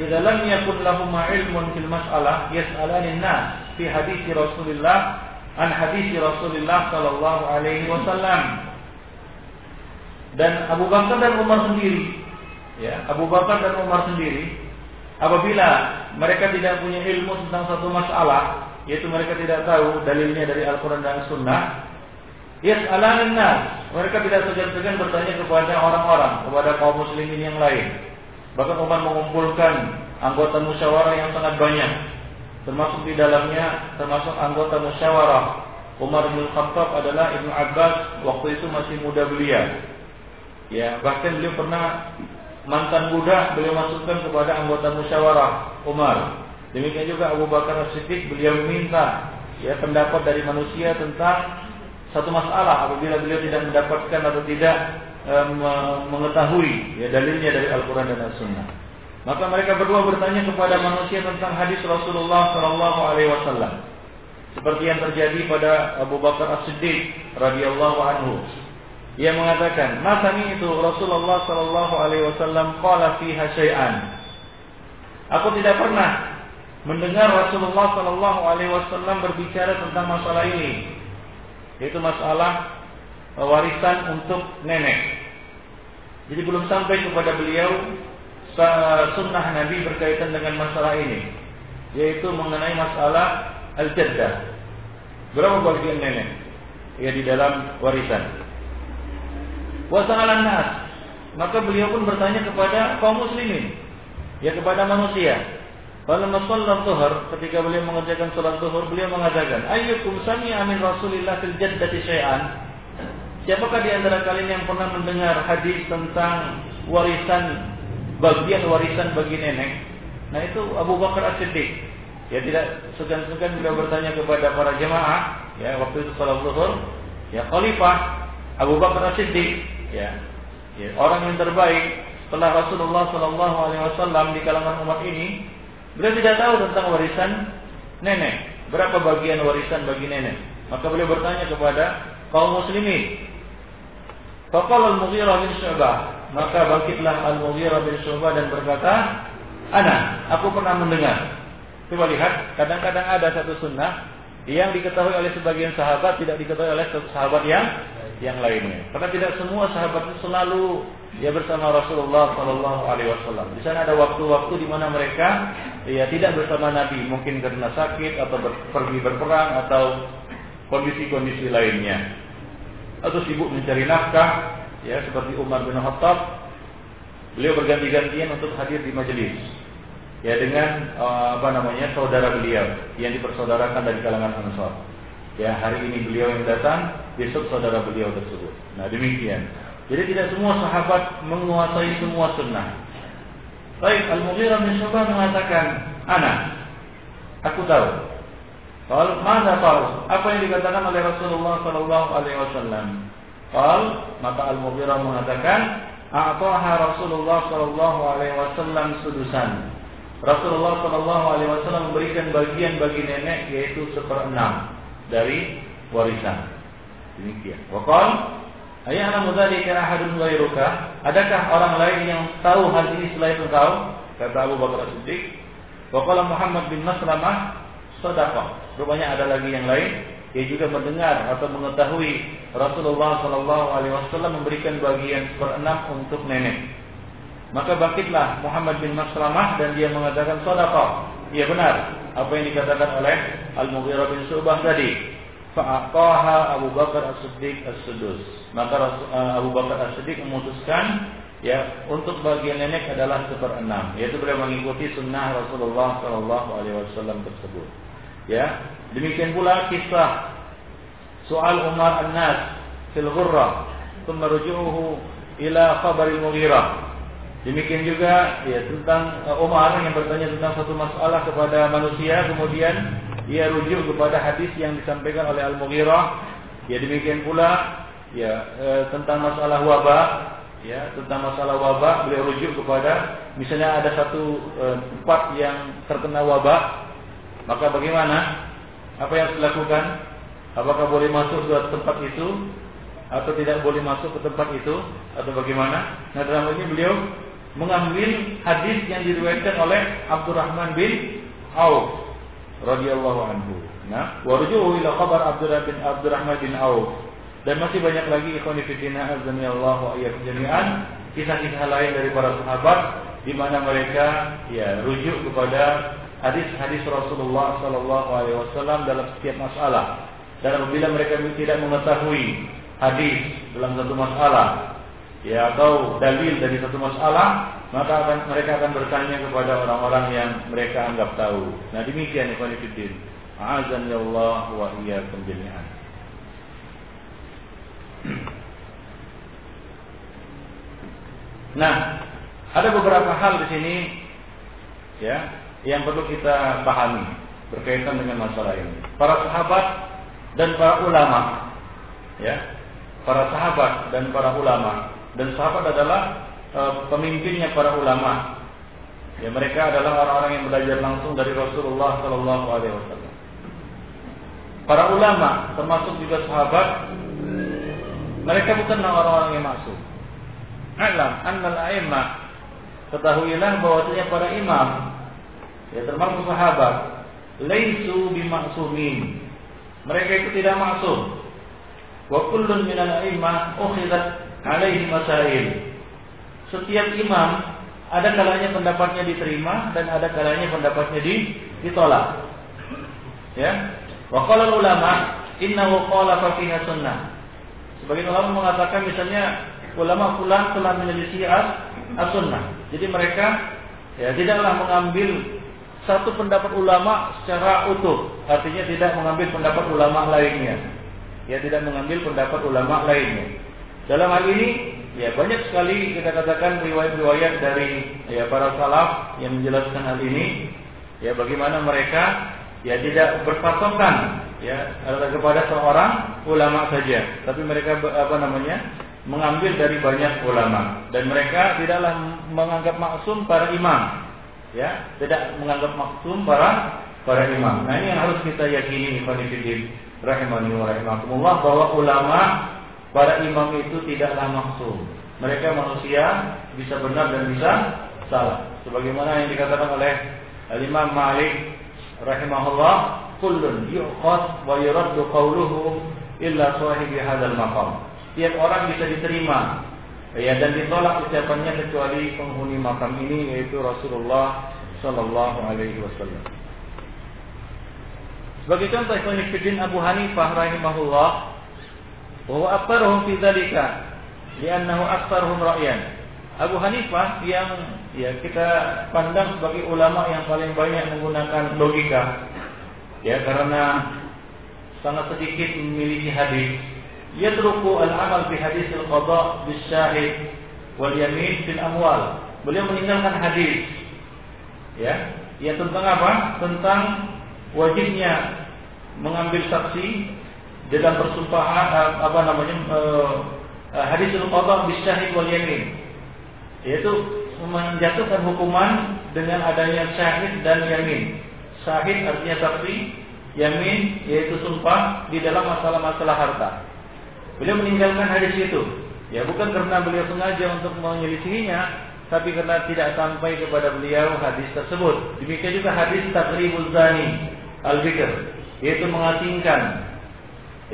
idza lam yakun lahum ilmun fil mas'alah yas'alani nas fi hadis Rasulullah an hadis Rasulullah sallallahu alaihi wasallam. Dan Abu Bakar dan Umar sendiri ya. Abu Bakar dan Umar sendiri apabila mereka tidak punya ilmu tentang satu masalah yaitu mereka tidak tahu dalilnya dari Al-Qur'an dan Sunnah yas'alan nas. Mereka tidak segan-segan bertanya kepada orang-orang kepada kaum muslimin yang lain. Bahkan Umar mengumpulkan anggota musyawarah yang sangat banyak. Termasuk di dalamnya termasuk anggota musyawarah. Umar bin Khattab adalah Ibnu Abbas waktu itu masih muda belia ya bahkan beliau pernah mantan budak beliau masukkan kepada anggota musyawarah Umar. Demikian juga Abu Bakar As-Siddiq beliau meminta ya pendapat dari manusia tentang satu masalah apabila beliau tidak mendapatkan atau tidak e, mengetahui ya dalilnya dari Al-Qur'an dan As-Sunnah. Maka mereka berdua bertanya kepada manusia tentang hadis Rasulullah Shallallahu alaihi wasallam. Seperti yang terjadi pada Abu Bakar As-Siddiq radhiyallahu anhu. Ia mengatakan, "Masami itu Rasulullah Shallallahu alaihi wasallam qala fiha syai'an." Aku tidak pernah mendengar Rasulullah Shallallahu alaihi wasallam berbicara tentang masalah ini yaitu masalah warisan untuk nenek. Jadi belum sampai kepada beliau sunnah Nabi berkaitan dengan masalah ini, yaitu mengenai masalah al-jaddah. Berapa bagian nenek? Ya di dalam warisan. Wasalan nas. Maka beliau pun bertanya kepada kaum muslimin, ya kepada manusia. Kalau masallah tuhar, ketika beliau mengerjakan sholat tuhar, beliau mengatakan, Ayyukum sami amin Rasulillah fil jaddati syai'an. Siapakah di antara kalian yang pernah mendengar hadis tentang warisan, bagian warisan bagi nenek? Nah itu Abu Bakar As-Siddiq. Ya tidak segan-segan beliau bertanya kepada para jemaah, ya waktu itu sholat zuhur, ya khalifah Abu Bakar As-Siddiq, ya, ya orang yang terbaik setelah Rasulullah Shallallahu Alaihi Wasallam di kalangan umat ini Beliau tidak tahu tentang warisan nenek. Berapa bagian warisan bagi nenek? Maka beliau bertanya kepada kaum muslimin. Faqala al-Mughirah bin Syu'bah. Maka bangkitlah al-Mughirah bin Syu'bah dan berkata, Ana, aku pernah mendengar. Coba lihat, kadang-kadang ada satu sunnah yang diketahui oleh sebagian sahabat tidak diketahui oleh sahabat yang yang lainnya. Karena tidak semua sahabat itu selalu dia bersama Rasulullah Shallallahu Alaihi Wasallam. Di sana ada waktu-waktu di mana mereka ya tidak bersama Nabi, mungkin karena sakit atau ber, pergi berperang atau kondisi-kondisi lainnya, atau sibuk mencari nafkah, ya seperti Umar bin Khattab. Beliau berganti-gantian untuk hadir di majelis, ya dengan uh, apa namanya saudara beliau yang dipersaudarakan dari kalangan Ansar. Ya hari ini beliau yang datang, besok saudara beliau tersebut. Nah demikian. Jadi tidak semua sahabat menguasai semua sunnah. Baik, Al-Mughirah bin Syu'bah mengatakan, "Ana, aku tahu." Qal, "Mana tahu?" Apa yang dikatakan oleh Rasulullah sallallahu alaihi wasallam? Qal, maka Al-Mughirah mengatakan, "A'taha Rasulullah sallallahu alaihi wasallam sudusan." Rasulullah sallallahu alaihi wasallam memberikan bagian bagi nenek yaitu seperenam dari warisan. Demikian. Waqal Ayah dzalika ahadun ghairuka? Adakah orang lain yang tahu hal ini selain engkau? Kata Abu Bakar Siddiq. Wa Muhammad bin Maslamah sadaqah. Rupanya ada lagi yang lain dia juga mendengar atau mengetahui Rasulullah Shallallahu Alaihi Wasallam memberikan bagian seperenam untuk nenek. Maka bangkitlah Muhammad bin Maslamah dan dia mengatakan sadaqah. Iya benar apa yang dikatakan oleh Al Mughirah bin Subah tadi. Fa'aqaha Abu Bakar As-Siddiq As-Sudus. Maka eh, Abu Bakar As-Siddiq memutuskan ya untuk bagian nenek adalah seperenam, yaitu beliau mengikuti sunnah Rasulullah Shallallahu Alaihi Wasallam tersebut. Ya, demikian pula kisah soal Umar An-Nas fil Ghurrah, thumma rujuhu ila khabar al-Mughirah. Demikian juga ya tentang eh, Umar yang bertanya tentang satu masalah kepada manusia kemudian ia rujuk kepada hadis yang disampaikan oleh Al-Mughirah. Ya demikian pula ya e, tentang masalah wabah, ya tentang masalah wabah beliau rujuk kepada misalnya ada satu e, tempat yang terkena wabah, maka bagaimana? Apa yang harus dilakukan? Apakah boleh masuk ke tempat itu atau tidak boleh masuk ke tempat itu atau bagaimana? Nah dalam ini beliau mengambil hadis yang diriwayatkan oleh Abdurrahman bin Auf radhiyallahu anhu. Nah, warjuhu ila khabar Abdurrahman bin Abdurrahman bin Auf. Dan masih banyak lagi ikhwan fillah azani Allah wa iyyakum jami'an kisah-kisah lain dari para sahabat di mana mereka ya rujuk kepada hadis-hadis Rasulullah sallallahu alaihi wasallam dalam setiap masalah. Dan apabila mereka tidak mengetahui hadis dalam satu masalah ya atau dalil dari satu masalah, maka akan, mereka akan bertanya kepada orang-orang yang mereka anggap tahu. Nah demikian ikhwan fillah. Azan ya Allah wa iyyakum jami'an. Nah, ada beberapa hal di sini ya yang perlu kita pahami. berkaitan dengan masalah ini. Para sahabat dan para ulama, ya, para sahabat dan para ulama dan sahabat adalah e, pemimpinnya para ulama. Ya, mereka adalah orang-orang yang belajar langsung dari Rasulullah Sallallahu Alaihi Wasallam. Para ulama, termasuk juga sahabat, mereka bukanlah orang-orang yang masuk. Alam, annal a'immah. Ketahuilah bahwasanya para imam, ya termasuk sahabat, laisu bimaksumin. Mereka itu tidak maksum. Wa kullun minal a'immah ukhidat alaihi masail. Setiap imam ada kalanya pendapatnya diterima dan ada kalanya pendapatnya ditolak. Ya. Wa ulama innahu qala fa sunnah. Sebagian ulama mengatakan misalnya ulama pulang telah menyelisih as-sunnah. Jadi mereka ya tidaklah mengambil satu pendapat ulama secara utuh, artinya tidak mengambil pendapat ulama lainnya. Ya tidak mengambil pendapat ulama lainnya. Dalam hal ini ya banyak sekali kita katakan riwayat-riwayat dari ya para salaf yang menjelaskan hal ini. Ya bagaimana mereka ya tidak berpatokan ya kepada seorang ulama saja, tapi mereka apa namanya mengambil dari banyak ulama. Dan mereka tidaklah menganggap maksum para imam. Ya tidak menganggap maksum para para imam. Nah ini yang harus kita yakini ikhwanifidin rahimani wa rahimakumullah bahwa ulama para imam itu tidaklah maksum. Mereka manusia bisa benar dan bisa salah. Sebagaimana yang dikatakan oleh Imam Malik rahimahullah kullun yuqad wa yuraddu qawluhu illa sahibi hadzal maqam. Tiap orang bisa diterima. Ya dan ditolak ucapannya kecuali penghuni makam ini yaitu Rasulullah Shallallahu Alaihi Wasallam. Sebagai contoh Ibnu Abu Hanifah rahimahullah bahwa aktaruhum fi dzalika li'annahu aktaruhum ra'yan. Abu Hanifah yang ya kita pandang sebagai ulama yang paling banyak menggunakan logika ya karena sangat sedikit memiliki hadis yatruku al-amal bi hadis al-qada bis syahid wal yamin fil amwal. Beliau meninggalkan hadis ya, ya tentang apa? Tentang wajibnya mengambil saksi dalam persumpahan apa namanya uh, hadis al-qada bis syahid wal yamin. Yaitu menjatuhkan hukuman dengan adanya syahid dan yamin. Syahid artinya saksi, yamin yaitu sumpah di dalam masalah-masalah harta. Beliau meninggalkan hadis itu. Ya bukan karena beliau sengaja untuk menyelisihinya, tapi karena tidak sampai kepada beliau hadis tersebut. Demikian juga hadis takribul zani al-bikr, yaitu mengasingkan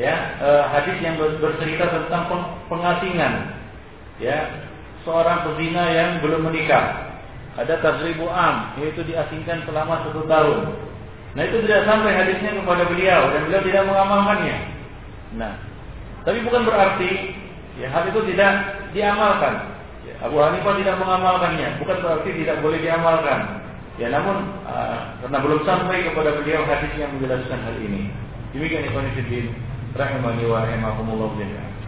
ya eh, hadis yang bercerita tentang pengasingan ya seorang pezina yang belum menikah. Ada tasribu am, yaitu diasingkan selama satu tahun. Nah itu tidak sampai hadisnya kepada beliau dan beliau tidak mengamalkannya. Nah, tapi bukan berarti ya hal itu tidak diamalkan. Ya, Abu Hanifah tidak mengamalkannya, bukan berarti tidak boleh diamalkan. Ya namun uh, karena belum sampai kepada beliau hadis yang menjelaskan hal ini. Demikian Ibnu Fiddin rahimani wa rahimakumullah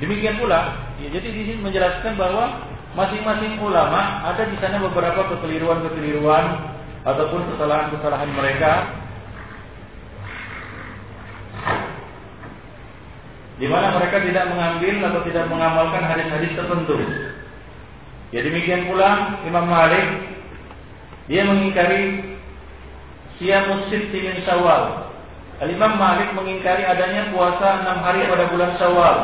Demikian pula, ya, jadi di sini menjelaskan bahwa masing-masing ulama ada di sana beberapa kekeliruan-kekeliruan ataupun kesalahan-kesalahan mereka di mana mereka tidak mengambil atau tidak mengamalkan hadis-hadis tertentu. Ya demikian pula Imam Malik dia mengingkari siam sitti min Syawal. Al Imam Malik mengingkari adanya puasa enam hari pada bulan Syawal.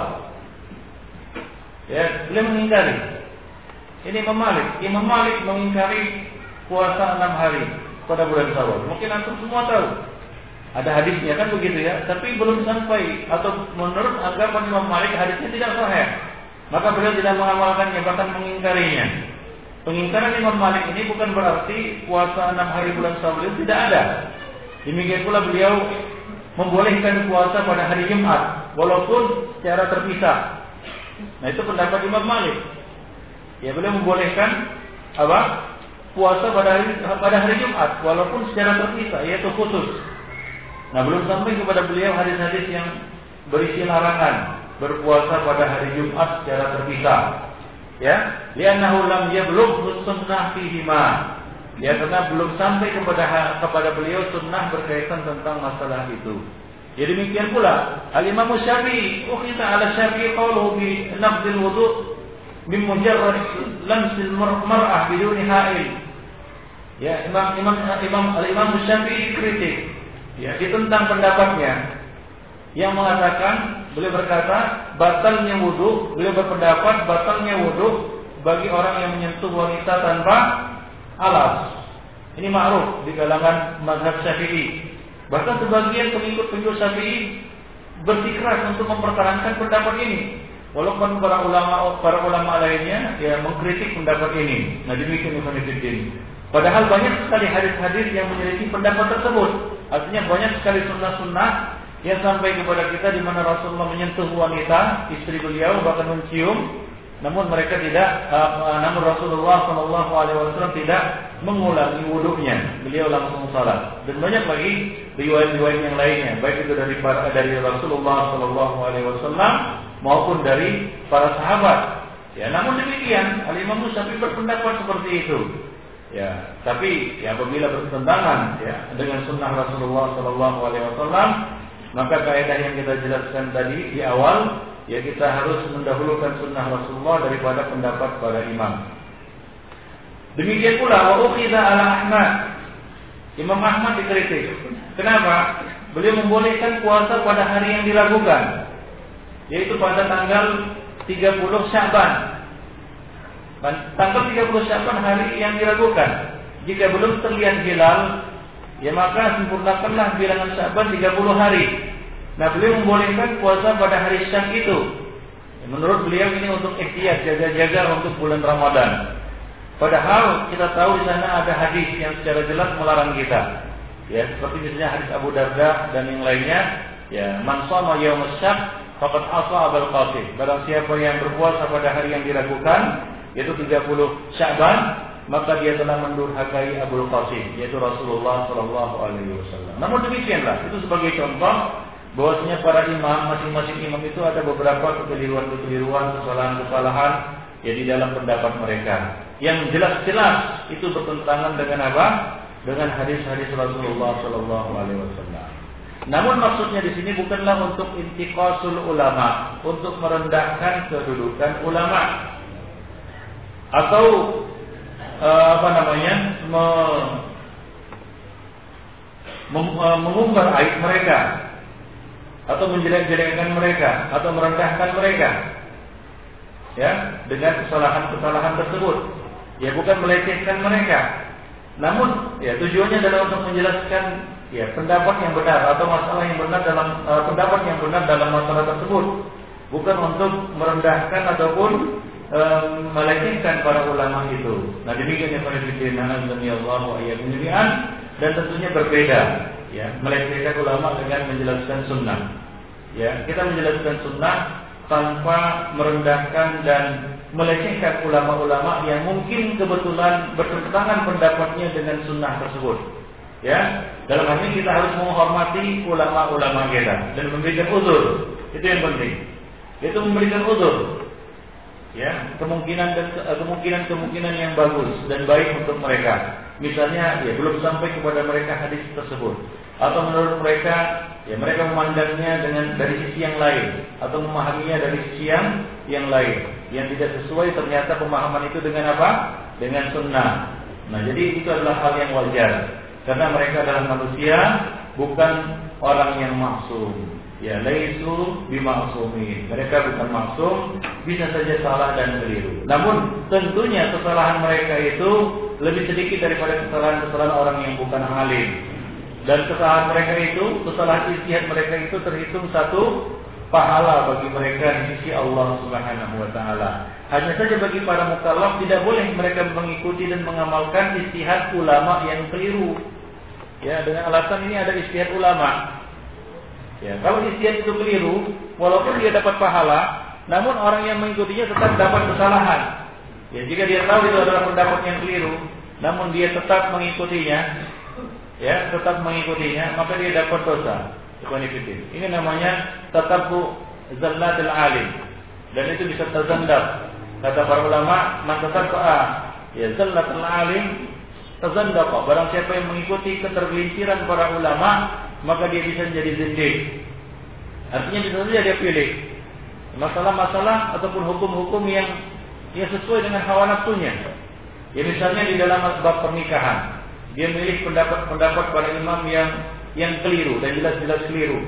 Ya, beliau mengingkari. Ini Imam Malik. Imam Malik mengingkari puasa enam hari pada bulan Syawal. Mungkin antum semua tahu ada hadisnya kan begitu ya, tapi belum sampai atau menurut anggapan Imam Malik hadisnya tidak sahih. Maka beliau tidak mengamalkannya bahkan mengingkarinya. Pengingkaran Imam Malik ini bukan berarti puasa enam hari bulan Syawal tidak ada. Demikian pula beliau membolehkan puasa pada hari Jumat walaupun secara terpisah. Nah itu pendapat Imam Malik. Ya beliau membolehkan apa? Puasa pada hari pada hari Jumat walaupun secara terpisah yaitu khusus. Nah belum sampai kepada beliau hadis-hadis yang berisi larangan berpuasa pada hari Jumat secara terpisah. Ya, li'annahu lam yablugh sunnah fihi ma. Ya karena belum sampai kepada kepada beliau sunnah berkaitan tentang masalah itu. Ya demikian pula Al-Imam Syafi'i, kita ala Syafi'i qawluhu bi nafdil wudu' min mujarrad lamsil mar'ah biduni ha'il. Ya, Imam Imam Imam Al-Imam Syafi'i kritik ya tentang pendapatnya yang mengatakan beliau berkata batalnya wudu, beliau berpendapat batalnya wudu bagi orang yang menyentuh wanita tanpa alas. Ini ma'ruf di kalangan mazhab Syafi'i. Bahkan sebagian pengikut-pengikut Syafi'i bersikeras untuk mempertahankan pendapat ini. Walaupun para ulama para ulama lainnya ya mengkritik pendapat ini. Nah demikian Ibnu Padahal banyak sekali hadis-hadis yang menyelisih pendapat tersebut. Artinya banyak sekali sunnah-sunnah yang sampai kepada kita di mana Rasulullah menyentuh wanita, istri beliau bahkan mencium namun mereka tidak, uh, namun Rasulullah Shallallahu Alaihi Wasallam tidak mengulangi wudhunya. Beliau langsung salat. Dan banyak lagi riwayat-riwayat yang lainnya, baik itu dari dari Rasulullah Shallallahu Alaihi Wasallam maupun dari para sahabat. Ya, namun demikian, Al Imam Syafi'i berpendapat seperti itu. Ya, tapi ya apabila bertentangan ya dengan sunnah Rasulullah Shallallahu Alaihi Wasallam, maka kaidah yang kita jelaskan tadi di awal ya kita harus mendahulukan sunnah Rasulullah daripada pendapat para imam. Demikian pula wa ala Ahmad. Imam Ahmad dikritik. Kenapa? Beliau membolehkan puasa pada hari yang diragukan. Yaitu pada tanggal 30 Syaban. Tanggal 30 Syaban hari yang diragukan. Jika belum terlihat hilal, ya maka sempurnakanlah bilangan Syaban 30 hari. Nah beliau membolehkan puasa pada hari Syak itu. Menurut beliau ini untuk ikhtiar jaga-jaga untuk bulan Ramadan. Padahal kita tahu di sana ada hadis yang secara jelas melarang kita. Ya, seperti misalnya hadis Abu Darda dan yang lainnya, ya, man shoma yaum syak faqad asa Abul Qasim. Barang siapa yang berpuasa pada hari yang diragukan, yaitu 30 Sya'ban, maka dia telah mendurhakai Abu Qasim, yaitu Rasulullah Shallallahu alaihi wasallam. Namun demikianlah, itu sebagai contoh bahwasanya para imam masing-masing imam itu ada beberapa kekeliruan-kekeliruan, kesalahan-kesalahan ya di dalam pendapat mereka. Yang jelas-jelas itu bertentangan dengan apa? Dengan hadis-hadis Rasulullah Shallallahu Alaihi Wasallam. Namun maksudnya di sini bukanlah untuk intikosul ulama, untuk merendahkan kedudukan ulama atau uh, apa namanya uh, mengumbar aib mereka atau menjelek-jelekkan mereka atau merendahkan mereka. Ya dengan kesalahan-kesalahan tersebut. Ya bukan melecehkan mereka. Namun ya tujuannya adalah untuk menjelaskan ya pendapat yang benar atau masalah yang benar dalam uh, pendapat yang benar dalam masalah tersebut. Bukan untuk merendahkan ataupun um, melecehkan para ulama itu. Nah demikian yang pada Allah wa dan tentunya berbeda ya melecehkan ulama dengan menjelaskan sunnah. Ya kita menjelaskan sunnah tanpa merendahkan dan melecehkan ulama-ulama yang mungkin kebetulan bertentangan pendapatnya dengan sunnah tersebut. Ya dalam hal ini kita harus menghormati ulama-ulama kita dan memberikan uzur. Itu yang penting. Itu memberikan uzur. Ya kemungkinan kemungkinan kemungkinan yang bagus dan baik untuk mereka misalnya ya belum sampai kepada mereka hadis tersebut. Atau menurut mereka ya mereka memandangnya dengan dari sisi yang lain. Atau memahaminya dari sisi yang yang lain. Yang tidak sesuai ternyata pemahaman itu dengan apa? Dengan sunnah. Nah jadi itu adalah hal yang wajar. Karena mereka adalah manusia bukan orang yang maksum. Ya laisu bimasumin. Mereka bukan maksum bisa saja salah dan keliru. Namun tentunya kesalahan mereka itu lebih sedikit daripada kesalahan-kesalahan orang yang bukan alim. Dan kesalahan mereka itu, kesalahan istihad mereka itu terhitung satu pahala bagi mereka di sisi Allah Subhanahu wa taala. Hanya saja bagi para mukallaf tidak boleh mereka mengikuti dan mengamalkan istihad ulama yang keliru. Ya, dengan alasan ini ada istihad ulama. Ya, kalau istihad itu keliru, walaupun dia dapat pahala, namun orang yang mengikutinya tetap dapat kesalahan. Ya, jika dia tahu itu adalah pendapat yang keliru, namun dia tetap mengikutinya, ya, tetap mengikutinya, maka dia dapat dosa. Ini namanya tatabu zallatil alim. Dan itu bisa terzandab. Kata para ulama, man tatabba'a ya zallatul alim tazandaqa. Barang siapa yang mengikuti ketergelinciran para ulama, maka dia bisa menjadi zindik. Artinya bisa saja dia pilih masalah-masalah ataupun hukum-hukum yang yang sesuai dengan hawa nafsunya. Ya misalnya di dalam bab pernikahan, dia memilih pendapat-pendapat para imam yang yang keliru dan jelas-jelas keliru.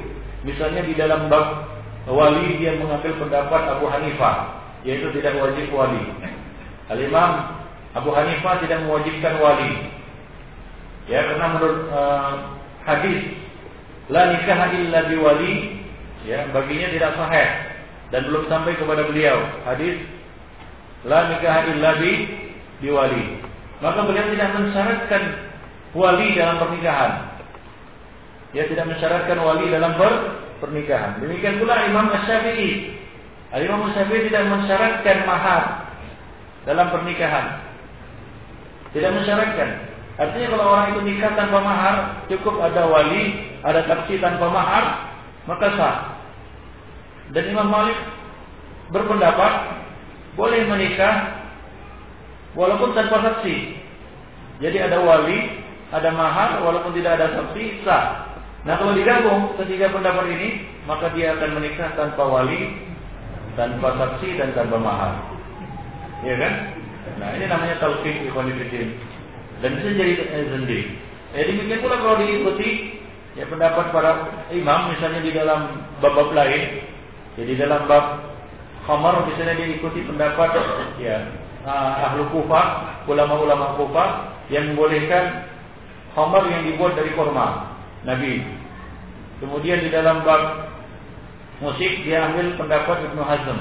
Misalnya di dalam bab wali dia mengambil pendapat Abu Hanifah, yaitu tidak wajib wali. Al-Imam Abu Hanifah tidak mewajibkan wali. Ya, karena menurut uh, hadis la nikah illa biwali, ya, baginya tidak sahih dan belum sampai kepada beliau. Hadis la nikah illa bi biwali. Maka beliau tidak mensyaratkan wali dalam pernikahan. Ya tidak mensyaratkan wali dalam per pernikahan. Demikian pula Imam Syafi'i. Imam Syafi'i tidak mensyaratkan mahar dalam pernikahan. Tidak mensyaratkan. Artinya kalau orang itu nikah tanpa mahar, cukup ada wali, ada saksi tanpa mahar, maka sah. Dan Imam Malik berpendapat boleh menikah walaupun tanpa saksi. Jadi ada wali, ada mahar, walaupun tidak ada saksi, sah. Nah kalau digabung ketiga pendapat ini, maka dia akan menikah tanpa wali, tanpa saksi dan tanpa mahar. Ya kan? Nah ini namanya talqin ikhwanifidin. Dan bisa jadi sendiri. Ya demikian pula kalau diikuti ya pendapat para imam misalnya di dalam bab-bab lain, ya di dalam bab khamar misalnya diikuti pendapat ya ah, ahlu kufah, ulama-ulama kufah yang membolehkan khamar yang dibuat dari korma, Nabi. Kemudian di dalam bab musik dia ambil pendapat Ibnu Hazm.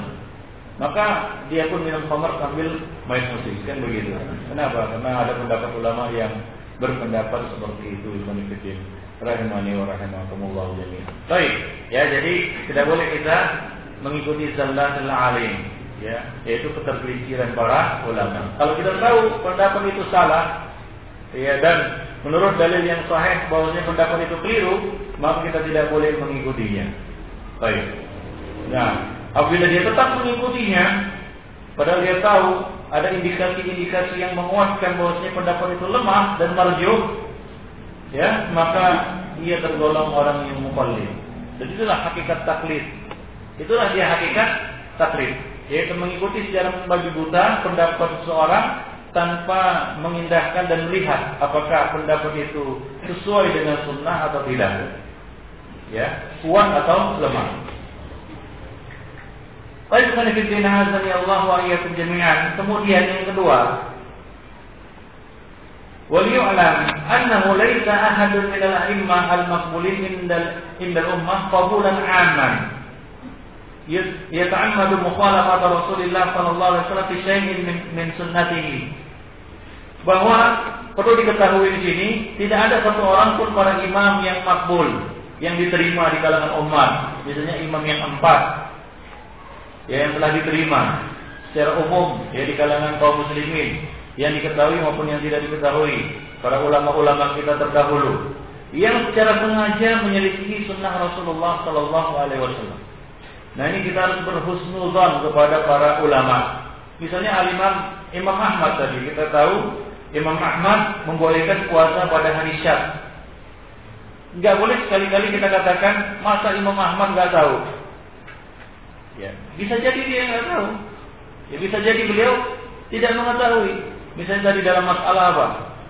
Maka dia pun minum khamar ambil main musik kan begitu. Kenapa? Karena ada pendapat ulama yang berpendapat seperti itu Ibnu. Rahimani wa rahimakumullah jami'an. Baik, ya jadi tidak boleh kita mengikuti zallatul alim ya, yaitu ketergelinciran para ulama. Kalau kita tahu pendapat itu salah, ya dan menurut dalil yang sahih bahwasanya pendapat itu keliru, maka kita tidak boleh mengikutinya. Baik. Nah, apabila dia tetap mengikutinya, padahal dia tahu ada indikasi-indikasi yang menguatkan bahwasanya pendapat itu lemah dan marjuh, ya, maka dia tergolong orang yang mukallid. Dan itulah hakikat taklid. Itulah dia hakikat taklid, yaitu mengikuti secara membagi buta pendapat seseorang tanpa mengindahkan dan melihat apakah pendapat itu sesuai dengan sunnah atau tidak. Ya, kuat atau lemah. Baik, ya Allah wa iyyakum jami'an. Kemudian yang kedua, وليعلم أنه ليس أحد من الأئمة المقبولين عند عند الأمة قبولا عاما يتعمد مخالفة رسول الله صلى الله عليه وسلم في شيء من من سنته bahwa perlu diketahui di sini tidak ada satu orang pun para imam yang makbul yang diterima di kalangan umat misalnya imam yang empat ya yang telah diterima secara umum ya di kalangan kaum muslimin yang diketahui maupun yang tidak diketahui para ulama-ulama kita terdahulu yang secara sengaja menyelidiki sunnah Rasulullah Sallallahu Alaihi Wasallam Nah ini kita harus berhusnuzon kepada para ulama. Misalnya Al-Imam Imam Ahmad tadi kita tahu Imam Ahmad membolehkan puasa pada hari Syab. Enggak boleh sekali-kali kita katakan masa Imam Ahmad nggak tahu. Ya, bisa jadi dia nggak tahu. Ya bisa jadi beliau tidak mengetahui. Misalnya tadi dalam masalah apa?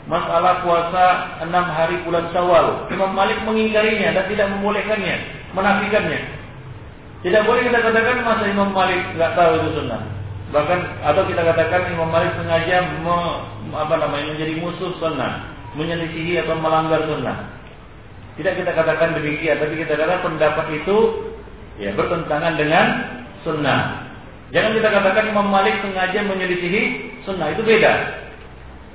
Masalah puasa enam hari bulan Syawal. Imam Malik mengingkarinya dan tidak membolehkannya, menafikannya. Tidak boleh kita katakan masa Imam Malik nggak tahu itu sunnah. Bahkan atau kita katakan Imam Malik sengaja me, apa namanya menjadi musuh sunnah, menyelisihi atau melanggar sunnah. Tidak kita katakan demikian, tapi kita katakan pendapat itu ya bertentangan dengan sunnah. Jangan kita katakan Imam Malik sengaja menyelisihi sunnah, itu beda.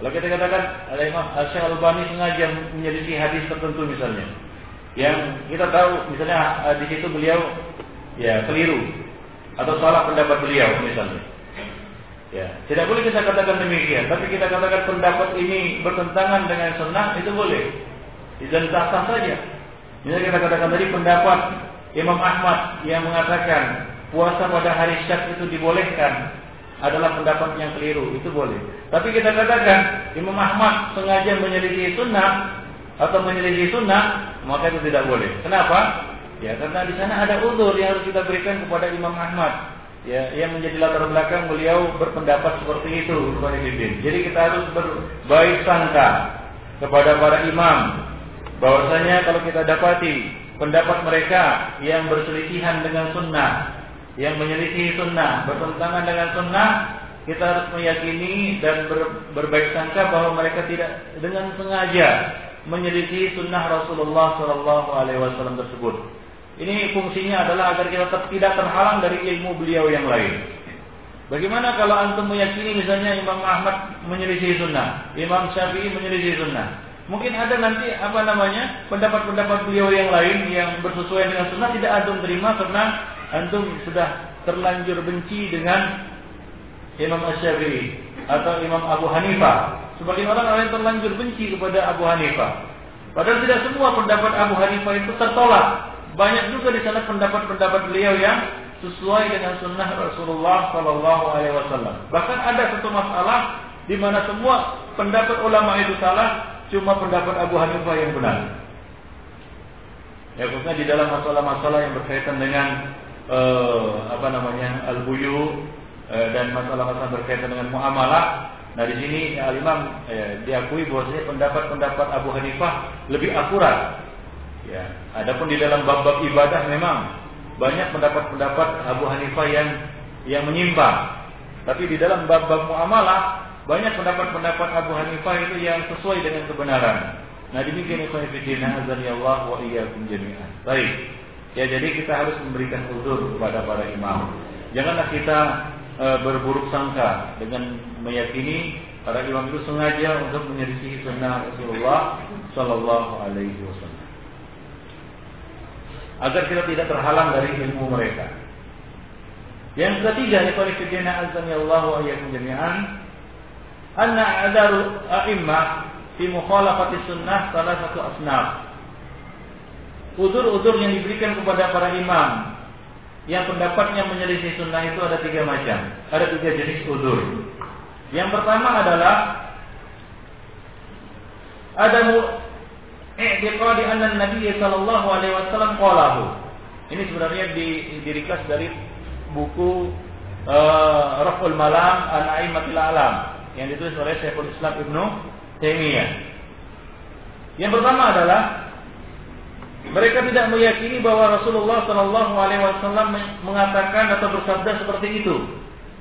Kalau kita katakan ada Imam Syekh Al-Albani sengaja menyelisihi hadis tertentu misalnya, yang kita tahu misalnya di situ beliau ya keliru atau salah pendapat beliau misalnya. Ya, tidak boleh kita katakan demikian, tapi kita katakan pendapat ini bertentangan dengan sunnah itu boleh. Dan sah-sah saja. Misalnya kita katakan tadi pendapat Imam Ahmad yang mengatakan puasa pada hari Syak itu dibolehkan. adalah pendapat yang keliru, itu boleh. Tapi kita katakan Imam Ahmad sengaja menyelisih sunnah atau menyelisih sunnah, maka itu tidak boleh. Kenapa? Ya karena di sana ada udur yang harus kita berikan kepada Imam Ahmad. Ya, yang menjadi latar belakang beliau berpendapat seperti itu Jadi kita harus berbaik sangka kepada para imam bahwasanya kalau kita dapati pendapat mereka yang berselisihan dengan sunnah yang menyelisih sunnah, bertentangan dengan sunnah, kita harus meyakini dan ber, berbaik sangka bahwa mereka tidak dengan sengaja menyelisih sunnah Rasulullah Wasallam tersebut. Ini fungsinya adalah agar kita tidak terhalang dari ilmu beliau yang lain. Bagaimana kalau antum meyakini misalnya Imam Ahmad menyelisih sunnah, Imam Syafi'i menyelisih sunnah? Mungkin ada nanti apa namanya pendapat-pendapat beliau yang lain yang bersesuaian dengan sunnah tidak antum terima karena antum sudah terlanjur benci dengan Imam Asy-Syafi'i atau Imam Abu Hanifah. Sebagian orang lain terlanjur benci kepada Abu Hanifah. Padahal tidak semua pendapat Abu Hanifah itu tertolak. Banyak juga di sana pendapat-pendapat beliau yang sesuai dengan sunnah Rasulullah Shallallahu Alaihi Wasallam. Bahkan ada satu masalah di mana semua pendapat ulama itu salah, cuma pendapat Abu Hanifah yang benar. Ya khususnya di dalam masalah-masalah yang berkaitan dengan uh, apa namanya al-buyu uh, dan masalah-masalah berkaitan dengan muamalah. Nah di sini Al Imam eh, diakui bahwasanya pendapat-pendapat Abu Hanifah lebih akurat. Ya, adapun di dalam bab-bab ibadah memang banyak pendapat-pendapat Abu Hanifah yang yang menyimpang. Tapi di dalam bab-bab muamalah banyak pendapat-pendapat Abu Hanifah itu yang sesuai dengan kebenaran. Nah demikian ikhwan fillah azan ya Allah wa iyyakum jami'an. Baik. Ya jadi kita harus memberikan uzur kepada para imam. Janganlah kita e, berburuk sangka dengan meyakini para imam itu sengaja untuk menyelisih sunnah Rasulullah Shallallahu Alaihi Wasallam. Agar kita tidak terhalang dari ilmu mereka. Yang ketiga, ikhwan fillah azan ya Allah wa iyyakum jami'an, anna adaru a'immah fi mukhalafati sunnah salah satu asnaf Udur-udur yang diberikan kepada para imam yang pendapatnya menyelisih sunnah itu ada tiga macam, ada tiga jenis udur. Yang pertama adalah ada i'tiqadi anna Nabi sallallahu alaihi wasallam qalahu. Ini sebenarnya di, dari buku uh, Raful Malam an Aimatil Alam yang ditulis oleh Syekhul Islam Ibnu Taimiyah. Yang pertama adalah mereka tidak meyakini bahwa Rasulullah Shallallahu Alaihi Wasallam mengatakan atau bersabda seperti itu.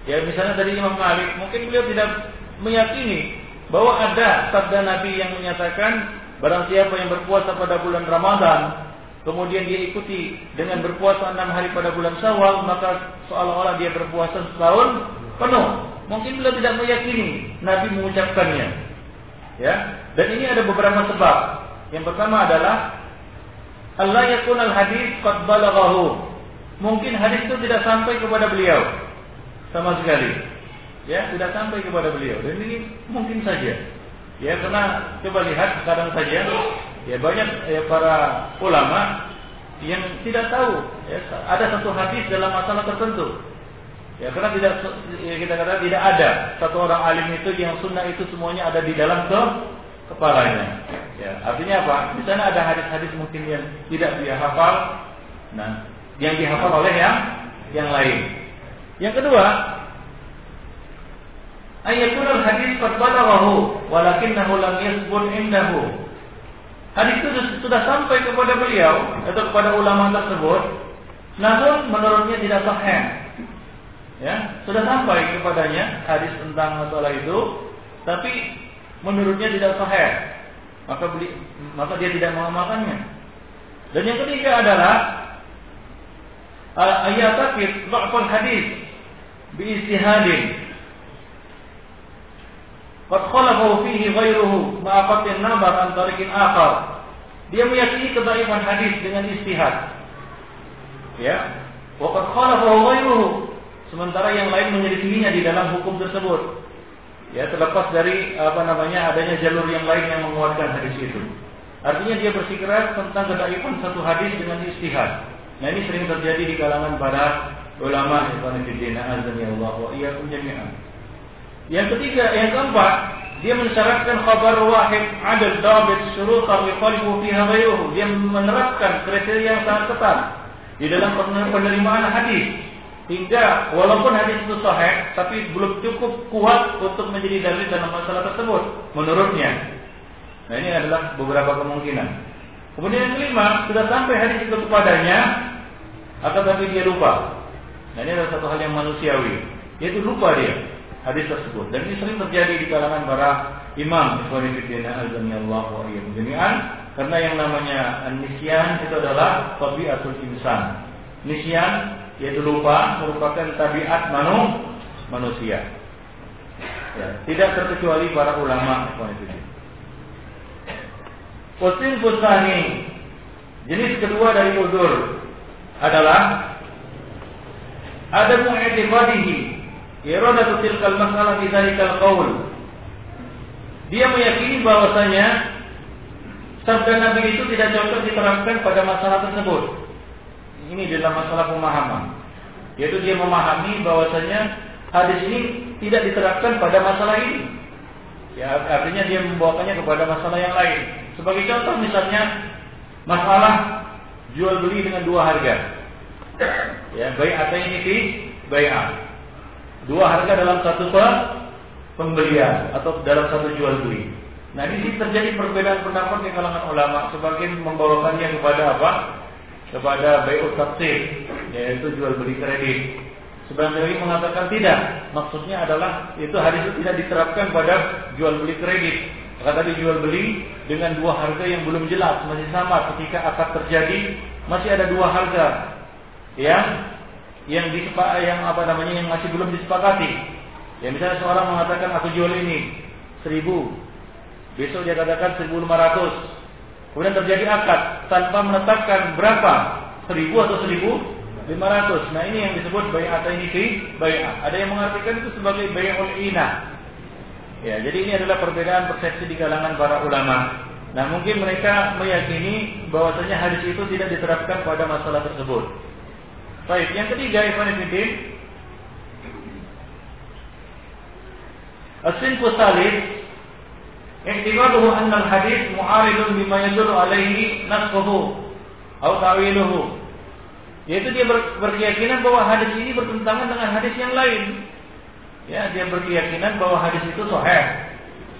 Ya misalnya dari Imam Malik, mungkin beliau tidak meyakini bahwa ada sabda Nabi yang menyatakan barang siapa yang berpuasa pada bulan Ramadan, kemudian dia ikuti dengan berpuasa enam hari pada bulan Syawal, maka seolah-olah dia berpuasa setahun penuh. Mungkin beliau tidak meyakini Nabi mengucapkannya. Ya, dan ini ada beberapa sebab. Yang pertama adalah Allah yakun al hadis qad. Mungkin hadis itu tidak sampai kepada beliau sama sekali. Ya, tidak sampai kepada beliau. Dan ini mungkin saja. Ya, karena coba lihat sekarang saja ya banyak ya, para ulama yang tidak tahu ya, ada satu hadis dalam masalah tertentu. Ya, karena tidak ya, kita kata tidak ada satu orang alim itu yang sunnah itu semuanya ada di dalam ke kepalanya. Ya, artinya apa? Di sana ada hadis-hadis mungkin yang tidak dia hafal, nah, yang dihafal oleh yang yang lain. Yang kedua, ayatul hadis qad balaghahu walakinnahu lam yasbut indahu. Hadis itu sudah sampai kepada beliau atau kepada ulama tersebut, namun menurutnya tidak sahih. Ya, sudah sampai kepadanya hadis tentang masalah itu, tapi menurutnya tidak sahih, maka beli, maka dia tidak mengamalkannya. Dan yang ketiga adalah ayat dha'ful hadis bi istihadin. Qad khalafahu fihi ghairuhu ma'aqatin nabar an tariqin akhar. Dia meyakini kebaikan hadis dengan istihad. Ya. Wa qad khalafahu. Sementara yang lain menyelisihinya di dalam hukum tersebut. Ya, terlepas dari apa namanya adanya jalur yang lain yang menguatkan hadis itu. Artinya dia bersikeras tentang kedaifan satu hadis dengan istihad. Nah ini sering terjadi di kalangan para ulama ikhwan fillah azan ya Allah wa iyyakum jami'an. Yang ketiga, yang keempat, dia mensyaratkan khabar wahid adil dabit syurut yukhalifu fiha ghayruhu. Dia menerapkan kriteria yang sangat ketat di dalam penerimaan hadis hingga walaupun hadis itu sahih tapi belum cukup kuat untuk menjadi dalil dalam masalah tersebut menurutnya. Nah ini adalah beberapa kemungkinan. Kemudian yang kelima, sudah sampai hadis itu kepadanya, akan tapi dia lupa. Nah ini adalah satu hal yang manusiawi, yaitu lupa dia hadis tersebut. Dan ini sering terjadi di kalangan para imam Ikhwanifidina azanillah wa jami'an karena yang namanya nisyan itu adalah tabiatul insan. Nisyan yaitu lupa merupakan tabiat manu, manusia. Ya, tidak terkecuali para ulama Ikhwanifidin. Wasin Fusani Jenis kedua dari udur adalah ada mu'tibadihi iradatu tilkal masalah di dzalikal qaul. Dia meyakini bahwasanya sabda Nabi itu tidak cocok diterapkan pada masalah tersebut. Ini dalam masalah pemahaman. Yaitu dia memahami bahwasanya hadis ini tidak diterapkan pada masalah ini. Ya, artinya dia membawakannya kepada masalah yang lain. Sebagai contoh misalnya masalah jual beli dengan dua harga. Ya, baik atau ini fi bay'ah. Dua harga dalam satu pembelian atau dalam satu jual beli. Nah, ini terjadi perbedaan pendapat di kalangan ulama. Sebagian membawakannya kepada apa? Kepada bay'ut taksir, yaitu jual beli kredit. Sebagian lagi mengatakan tidak. Maksudnya adalah itu hadis itu tidak diterapkan pada jual beli kredit. Kata dijual beli dengan dua harga yang belum jelas masih sama ketika akad terjadi masih ada dua harga yang yang disepak yang apa namanya yang masih belum disepakati. Ya misalnya seorang mengatakan aku jual ini seribu, besok dia katakan seribu lima ratus, kemudian terjadi akad tanpa menetapkan berapa seribu atau seribu lima ratus. Nah ini yang disebut bayat ini fi bayat. Ada yang mengartikan itu sebagai bayat ina. Ya, jadi ini adalah perbedaan persepsi di kalangan para ulama. Nah, mungkin mereka meyakini bahwasanya hadis itu tidak diterapkan pada masalah tersebut. Baik, yang ketiga Ibn As-sinfu salis Iktibaduhu anna al-hadis mu'aridun bima yadullu alaihi nasfuhu atau ta'wiluhu yaitu dia ber, berkeyakinan bahwa hadis ini bertentangan dengan hadis yang lain. Ya, dia berkeyakinan bahwa hadis itu sahih.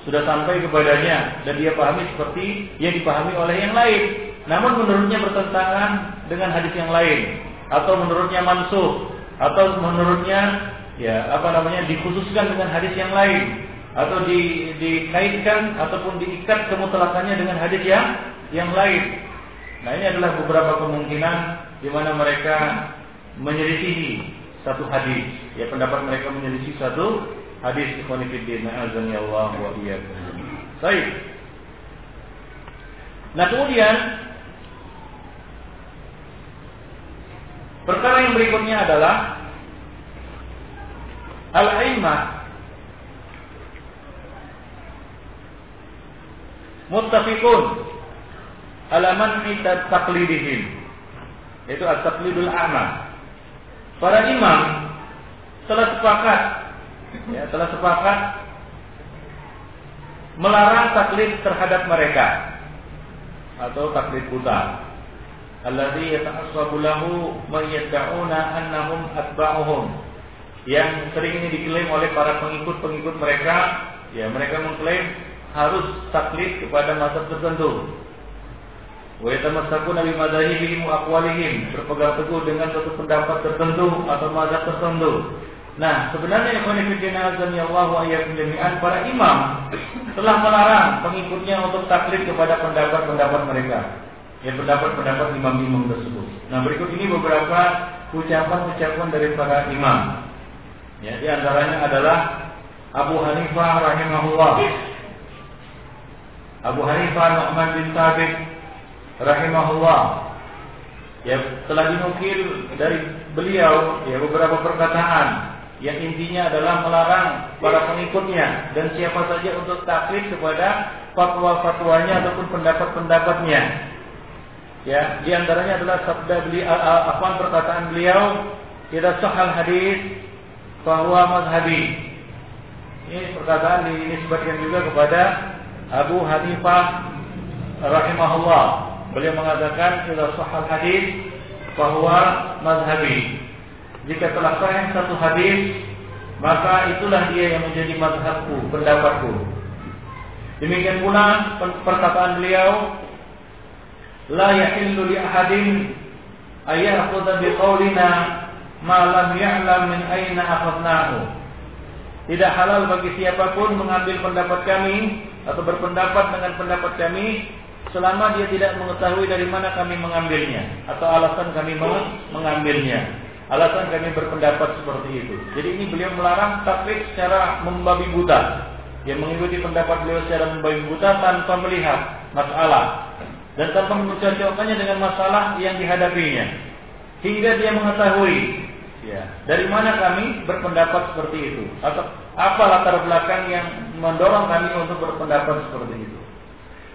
Sudah sampai kepadanya dan dia pahami seperti yang dipahami oleh yang lain. Namun menurutnya bertentangan dengan hadis yang lain atau menurutnya mansuh atau menurutnya ya apa namanya dikhususkan dengan hadis yang lain atau di, dikaitkan ataupun diikat kemutlakannya dengan hadis yang yang lain. Nah ini adalah beberapa kemungkinan di mana mereka menyelisihi satu hadis. Ya pendapat mereka menyelisihi satu hadis ikhwanifiddin azan ya Allah wa. Baik. Nah kemudian Perkara yang berikutnya adalah al-aimah muttafiqun ala man'i taqlidihim. Yaitu at-taqlidul a'ma. Para imam telah sepakat ya, telah sepakat melarang taklid terhadap mereka atau taklid buta alladhi yata'assabu lahu man yad'una annahum atba'uhum. Yang sering ini diklaim oleh para pengikut-pengikut mereka ya mereka mengklaim harus taklid kepada mazhab tertentu. Wa yatamassakuna bi madzhabihim wa aqwalihim berpegang teguh dengan suatu pendapat tertentu atau mazhab tertentu. Nah, sebenarnya ikhwan fillah Allah jami'an para imam telah melarang pengikutnya untuk taklid kepada pendapat-pendapat mereka ya pendapat-pendapat imam-imam tersebut. Nah berikut ini beberapa ucapan-ucapan dari para imam. Ya, di antaranya adalah Abu Hanifah rahimahullah. Abu Hanifah Nu'man bin Thabit rahimahullah. Ya, telah dinukil dari beliau ya beberapa perkataan yang intinya adalah melarang para pengikutnya dan siapa saja untuk taklid kepada fatwa-fatwanya ataupun pendapat-pendapatnya. Ya, di antaranya adalah sabda beliau apa perkataan beliau idza sahal hadis bahwa mazhabi. Ini perkataan dinisbatkan juga kepada Abu Hanifah rahimahullah. Beliau mengatakan idza sahal hadis bahwa mazhabi. Jika telah sahih satu hadis, maka itulah dia yang menjadi mazhabku, pendapatku. Demikian pula perkataan beliau, yahillu li ahadin ayakhudha bi qawlina ma lam ya'lam min aina akhadnahu. Tidak halal bagi siapa pun mengambil pendapat kami atau berpendapat dengan pendapat kami selama dia tidak mengetahui dari mana kami mengambilnya atau alasan kami mengambilnya. Alasan kami berpendapat seperti itu. Jadi ini beliau melarang taklid secara membabi buta. Dia mengikuti pendapat beliau secara membabi buta tanpa melihat masalah dan tanpa mencocokkannya dengan masalah yang dihadapinya. Hingga dia mengetahui ya dari mana kami berpendapat seperti itu. Atau apa latar belakang yang mendorong kami untuk berpendapat seperti itu.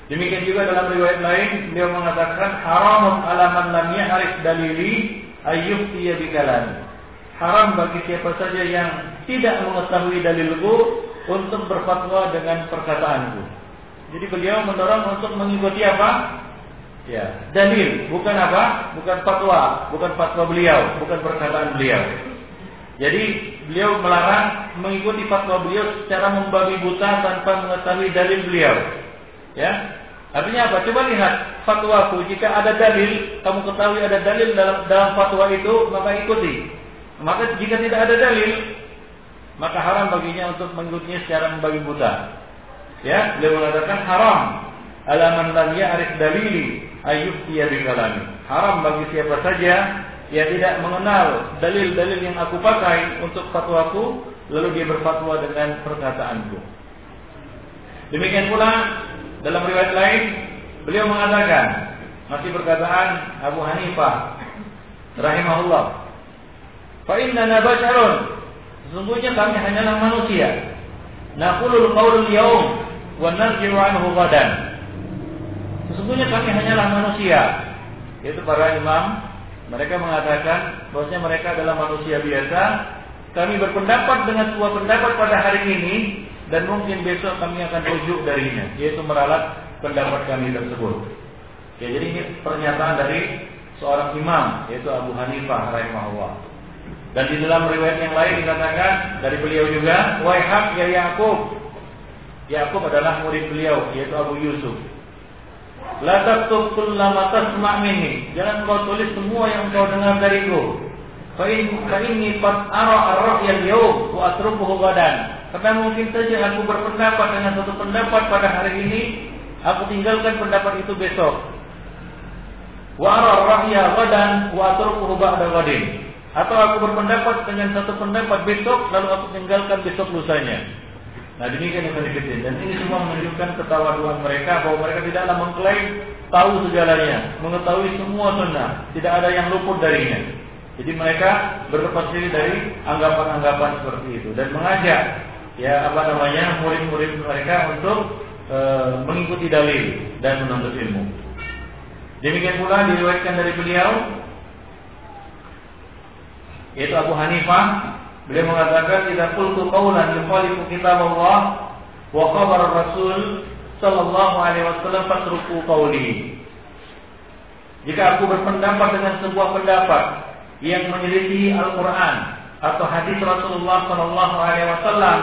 Demikian juga dalam riwayat lain beliau mengatakan haramun alaman lam ya'rif dalili ayyub tiya bikalami. Haram bagi siapa saja yang tidak mengetahui dalilku untuk berfatwa dengan perkataanku. Jadi beliau mendorong untuk mengikuti apa Ya, dalil, bukan apa? Bukan fatwa, bukan fatwa beliau, bukan perkataan beliau. Jadi beliau melarang mengikuti fatwa beliau secara membabi buta tanpa mengetahui dalil beliau. Ya, artinya apa? Coba lihat fatwaku. Jika ada dalil, kamu ketahui ada dalil dalam dalam fatwa itu, maka ikuti. Maka jika tidak ada dalil, maka haram baginya untuk mengikutinya secara membabi buta. Ya, beliau mengatakan haram alaman lam ya'rif dalili ayub ia kalami. Haram bagi siapa saja yang tidak mengenal dalil-dalil yang aku pakai untuk fatwaku, lalu dia berfatwa dengan perkataanku. Demikian pula dalam riwayat lain beliau mengatakan masih perkataan Abu Hanifah rahimahullah. Fa inna basharun sesungguhnya kami hanyalah manusia. Naqulul qaulul yaum wa narji'u anhu. Sesungguhnya kami hanyalah manusia. Yaitu para imam. Mereka mengatakan bahwasanya mereka adalah manusia biasa. Kami berpendapat dengan sebuah pendapat pada hari ini dan mungkin besok kami akan rujuk darinya, yaitu meralat pendapat kami tersebut. Ya, jadi ini pernyataan dari seorang imam yaitu Abu Hanifah rahimahullah. Dan di dalam riwayat yang lain dikatakan dari beliau juga, "Wahai ya Yakub." Yakub adalah murid beliau yaitu Abu Yusuf. La taktub kullama tasma' minni. Jangan kau tulis semua yang kau dengar dariku. Fa in fa inni qad ara ar-ra'ya al-yawm gadan. Karena mungkin saja aku berpendapat dengan satu pendapat pada hari ini, aku tinggalkan pendapat itu besok. Wa ara ar-ra'ya gadan wa atrukuhu ba'da gadin. Atau aku berpendapat dengan satu pendapat besok, lalu aku tinggalkan besok lusanya. Nah demikian yang kecil dan ini semua menunjukkan ketawaduan mereka bahwa mereka tidaklah mengklaim tahu segalanya, mengetahui semua sunnah, tidak ada yang luput darinya. Jadi mereka berlepas diri dari anggapan-anggapan seperti itu dan mengajak ya apa namanya murid-murid mereka untuk e, mengikuti dalil dan menuntut ilmu. Demikian pula diriwayatkan dari beliau yaitu Abu Hanifah Beliau mengatakan tidak qultu qawlan yukhalifu kitab Allah wa khabar Rasul sallallahu alaihi wasallam fatruku qawli. Jika aku berpendapat dengan sebuah pendapat yang menyelisih Al-Qur'an atau hadis Rasulullah sallallahu alaihi wasallam,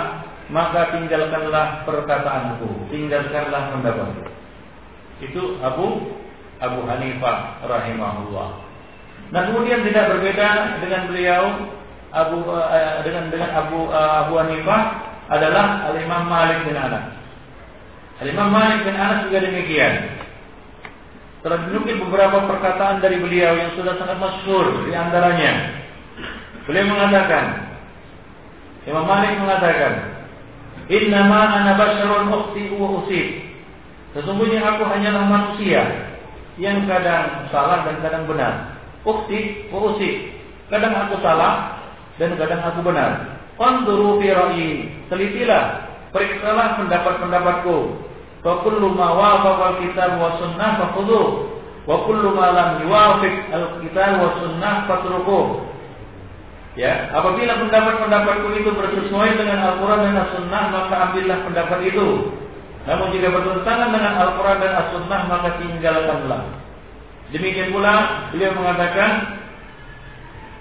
maka tinggalkanlah perkataanku, tinggalkanlah pendapatku. Itu Abu Abu Hanifah rahimahullah. Nah kemudian tidak berbeda dengan beliau Abu uh, dengan dengan Abu uh, Abu Hanifah adalah Al Imam Malik bin Anas. Al Imam Malik bin Anas juga demikian. Telah dinukil beberapa perkataan dari beliau yang sudah sangat masyhur di antaranya. Beliau mengatakan, Imam Malik mengatakan, Innama ana basyarun ukhti wa usib. Sesungguhnya aku hanyalah manusia yang kadang salah dan kadang benar. Ukhti wa usib. Kadang aku salah, dan kadang aku benar. Qanduru fi ra'yi. Telitilah, periksalah pendapat-pendapatku. Fa kullu ma wafaqa al-kitab wa sunnah fakhudhu. Wa lam yuwafiq al-kitab wa sunnah fatruku. Ya, apabila pendapat-pendapatku itu bersesuaian dengan Al-Quran dan As-Sunnah, maka ambillah pendapat itu. Namun jika bertentangan dengan Al-Quran dan As-Sunnah, maka tinggalkanlah. Demikian pula beliau mengatakan,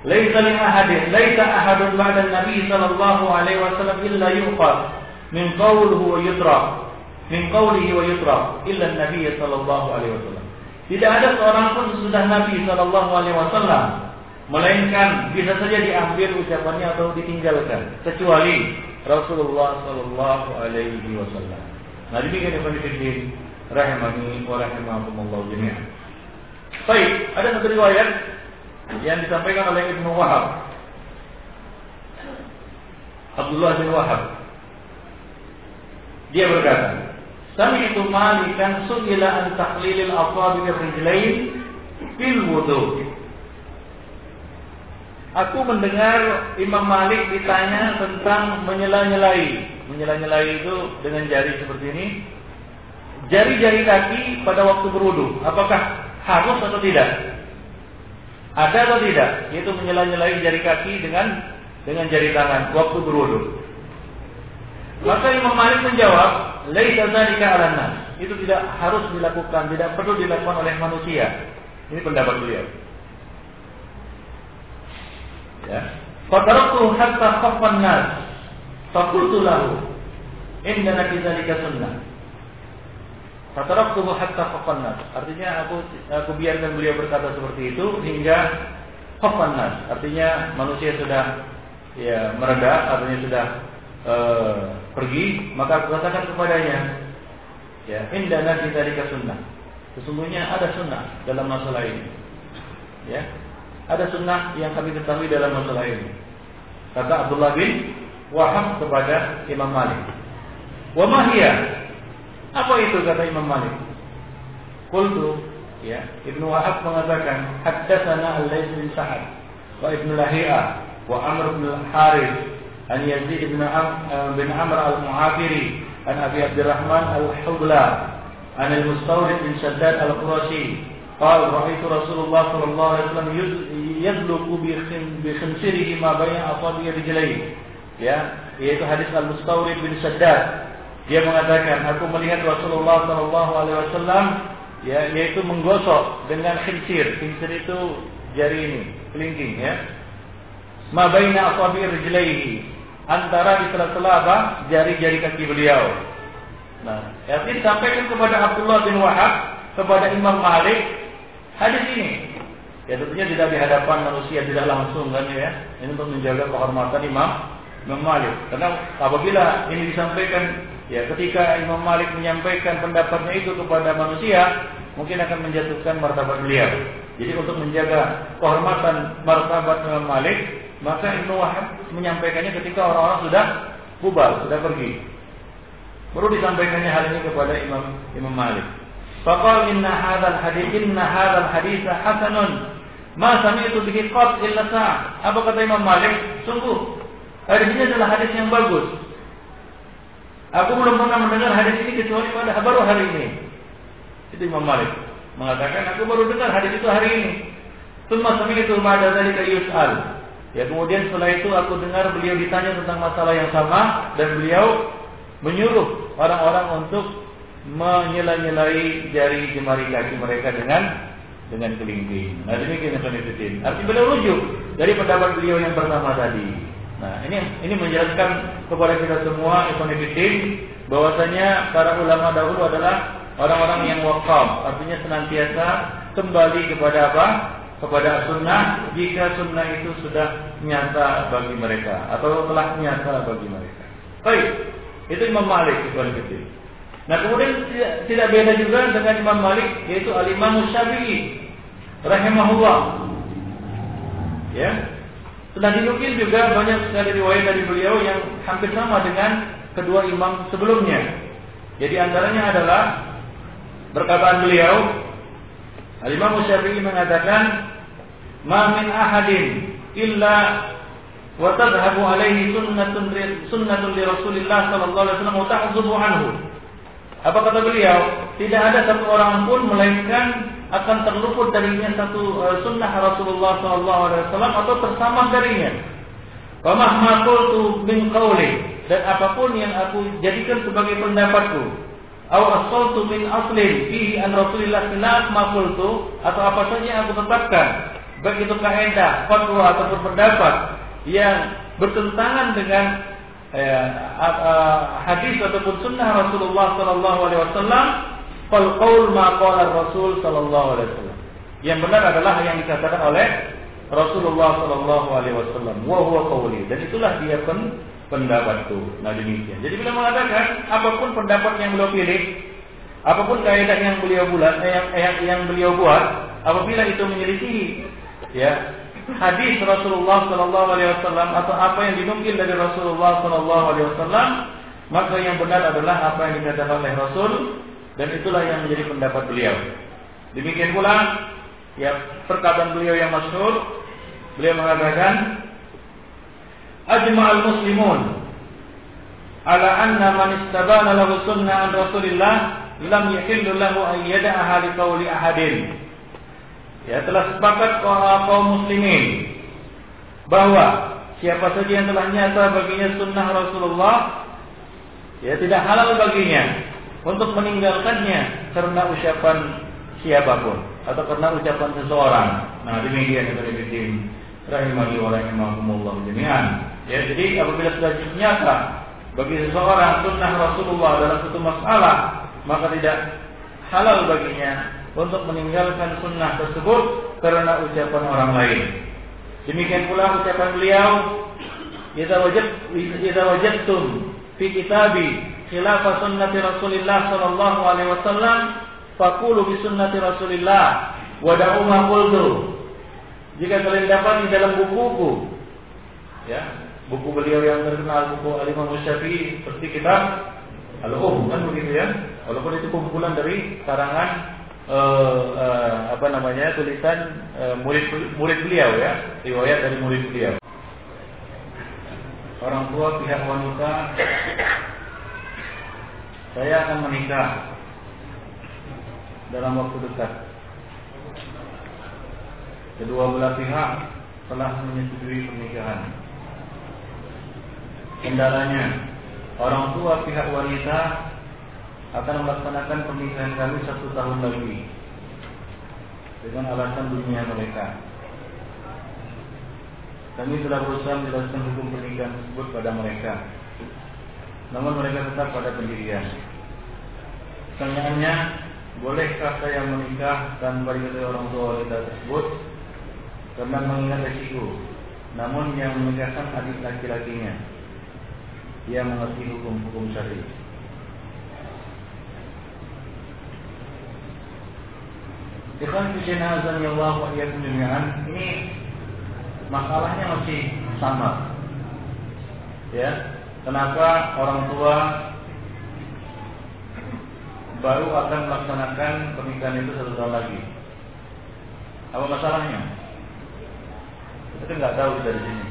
Laisa li ahadin, laisa ahadun ba'da Nabi sallallahu alaihi wasallam illa yuqad min qawlihi wa yutra. Min qawlihi wa yutra illa Nabi sallallahu alaihi wasallam. Tidak ada seorang pun sesudah Nabi sallallahu alaihi wasallam melainkan bisa saja diambil ucapannya atau ditinggalkan kecuali Rasulullah Sallallahu Alaihi Wasallam. Nah demikian yang kami rahimani wa rahimakumullah jami'an. Baik, ada satu riwayat yang disampaikan oleh Ibnu Wahab. Abdullah bin Wahab. Dia berkata, Sami'tu Malikan su'ila an taqlilil asabi rijlain fil wudu. Aku mendengar Imam Malik ditanya tentang menyela-nyelai. Menyela-nyelai itu dengan jari seperti ini. Jari-jari kaki pada waktu berwudu, apakah harus atau tidak? Ada atau tidak? Yaitu menyela-nyelai jari kaki dengan dengan jari tangan waktu berwudu. Maka Imam Malik menjawab, "Laisa dzalika 'alan nas." Itu tidak harus dilakukan, tidak perlu dilakukan oleh manusia. Ini pendapat beliau. Ya. Fataraktu hatta khaffan nas. Fakultu lahu. Indana fi dzalika sunnah. Fataraktuhu hatta khaffan nas. Artinya aku aku biarkan beliau berkata seperti itu hingga khaffan nas. Artinya manusia sudah ya mereda, artinya sudah uh, pergi, maka aku katakan kepadanya, ya, indana dzalika sunnah. Sesungguhnya ada sunnah dalam masalah ini. Ya, ada sunnah yang kami ketahui dalam masalah ini. Kata Abdullah bin Wahab kepada Imam Malik. Wa mahia? Apa itu kata Imam Malik? Qultu ya, Ibnu Wahab mengatakan haddatsana Al-Laits bin Sa'ad wa Ibnu Lahi'a wa Amr bin Al-Harith an Yazid bin, Am, eh, bin Amr Al-Mu'afiri an Abi Abdurrahman Al-Hubla an Al-Mustawrid bin Shaddad Al-Qurashi قال رأيت رسول الله صلى الله عليه وسلم يدلك بخنصره ما بين أصابع رجليه ya yaitu hadis Al Mustawrid bin Saddad dia mengatakan aku melihat Rasulullah Shallallahu Alaihi Wasallam ya yaitu menggosok dengan khinsir khinsir itu jari ini kelingking ya ma baina asabi rijlaihi antara di sela-sela apa jari-jari kaki beliau nah ini disampaikan kepada Abdullah bin Wahab kepada Imam Malik hadis ini. Ya tentunya tidak di hadapan manusia tidak langsung kan ya. Ini untuk menjaga kehormatan Imam Imam Malik. Karena apabila ini disampaikan ya ketika Imam Malik menyampaikan pendapatnya itu kepada manusia, mungkin akan menjatuhkan martabat beliau. Jadi untuk menjaga kehormatan martabat Imam Malik, maka Ibnu Wahab menyampaikannya ketika orang-orang sudah bubar, sudah pergi. Perlu disampaikannya hal ini kepada Imam Imam Malik. Faqal inna hadzal hadis inna hadzal hadis hasanun. Ma sami'tu bihi qat illa. Apa kata Imam Malik? Sungguh hadis ini adalah hadis yang bagus. Aku belum pernah mendengar hadis ini kecuali pada baru hari ini. Itu Imam Malik mengatakan aku baru dengar hadis itu hari ini. Semua sami'tu ba'da dzalika yus'al. Ya kemudian setelah itu aku dengar beliau ditanya tentang masalah yang sama dan beliau menyuruh orang-orang untuk menyela-nyelai jari jemari kaki mereka dengan dengan kelingking. Nah demikian Ibn Artinya beliau rujuk dari pendapat beliau yang pertama tadi. Nah ini ini menjelaskan kepada kita semua Ibn bahwasanya para ulama dahulu adalah orang-orang yang wakaf, artinya senantiasa kembali kepada apa? Kepada sunnah jika sunnah itu sudah nyata bagi mereka atau telah nyata bagi mereka. Baik, itu Imam Malik Ibn Fitin. Nah kemudian tidak, tidak beda juga dengan Imam Malik yaitu Al Imam rahimahullah. Ya. Sudah dinukil juga banyak sekali riwayat dari beliau yang hampir sama dengan kedua imam sebelumnya. Jadi antaranya adalah perkataan beliau Al Imam Syafi'i mengatakan Ma min ahadin illa wa tadhhabu alaihi sunnatun sunnatun li Rasulillah sallallahu alaihi wasallam wa tahzubu anhu apa kata beliau? Tidak ada satu orang pun melainkan akan terluput darinya satu uh, sunnah Rasulullah SAW atau tersamar darinya. Wa mahma qultu min qawli dan apa pun yang aku jadikan sebagai pendapatku au asaltu min aslin fihi an Rasulillah ma qultu atau apa saja yang aku tetapkan baik itu kaidah, fatwa ataupun pendapat yang bertentangan dengan eh, hadis ataupun sunnah Rasulullah sallallahu alaihi wasallam fal qaul ma qala Rasul sallallahu alaihi wasallam yang benar adalah yang dikatakan oleh Rasulullah Shallallahu Alaihi Wasallam. Wahwa kauli dan itulah dia pen pendapatku. Nah demikian. Jadi bila mengatakan apa pun pendapat yang beliau pilih, apa pun kaidah yang beliau buat, eh, yang, yang, yang beliau buat, apabila itu menyelisihi, ya hadis Rasulullah Shallallahu Alaihi Wasallam atau apa yang dinukil dari Rasulullah Shallallahu Alaihi Wasallam, maka yang benar adalah apa yang dikatakan oleh Rasul dan itulah yang menjadi pendapat beliau. Demikian pula ya perkataan beliau yang masyhur beliau mengatakan ajma'al muslimun ala anna man istabana lahu sunnah an Rasulillah lam yahillu lahu an yada'aha li qawli ahadin ya telah sepakat kaum muslimin bahwa siapa saja yang telah nyata baginya sunnah Rasulullah ya tidak halal baginya untuk meninggalkannya karena ucapan siapa pun atau karena ucapan seseorang. Nah, demikian yang terjadi rahimani wa rahimakumullah jami'an. Ya, jadi apabila sudah nyata bagi seseorang sunnah Rasulullah dalam satu masalah, maka tidak halal baginya untuk meninggalkan sunnah tersebut karena ucapan orang lain. Demikian pula ucapan beliau, "Idza wajad idza wajadtum fi kitabi khilafah sunnati Rasulillah sallallahu alaihi wasallam Fakulu bi sunnati Rasulillah wa da'u ma qultu. Jika kalian dapat di dalam buku-buku ya, buku beliau yang terkenal buku Al-Imam Syafi'i seperti kitab Al-Um kan begitu ya. Walaupun itu kumpulan dari karangan uh, uh, apa namanya tulisan uh, murid murid beliau ya, riwayat dari murid beliau. Orang tua pihak wanita saya akan menikah dalam waktu dekat. Kedua belah pihak telah menyetujui pernikahan. Kendalanya, orang tua pihak wanita akan melaksanakan pernikahan kami satu tahun lagi dengan alasan dunia mereka. Kami telah berusaha menjelaskan hukum pernikahan tersebut pada mereka. Namun mereka tetap pada pendirian. Pertanyaannya, Bolehkah saya menikah dan diketahui orang tua wanita tersebut karena mengingat resiko? Namun yang menikahkan adik laki-lakinya, dia mengerti hukum-hukum syari. Ikhwan Fishina Azan Ya Allah wa Ini masalahnya masih sama Ya Kenapa orang tua baru akan melaksanakan pernikahan itu satu tahun lagi. Apa masalahnya? Kita nggak tahu dari sini.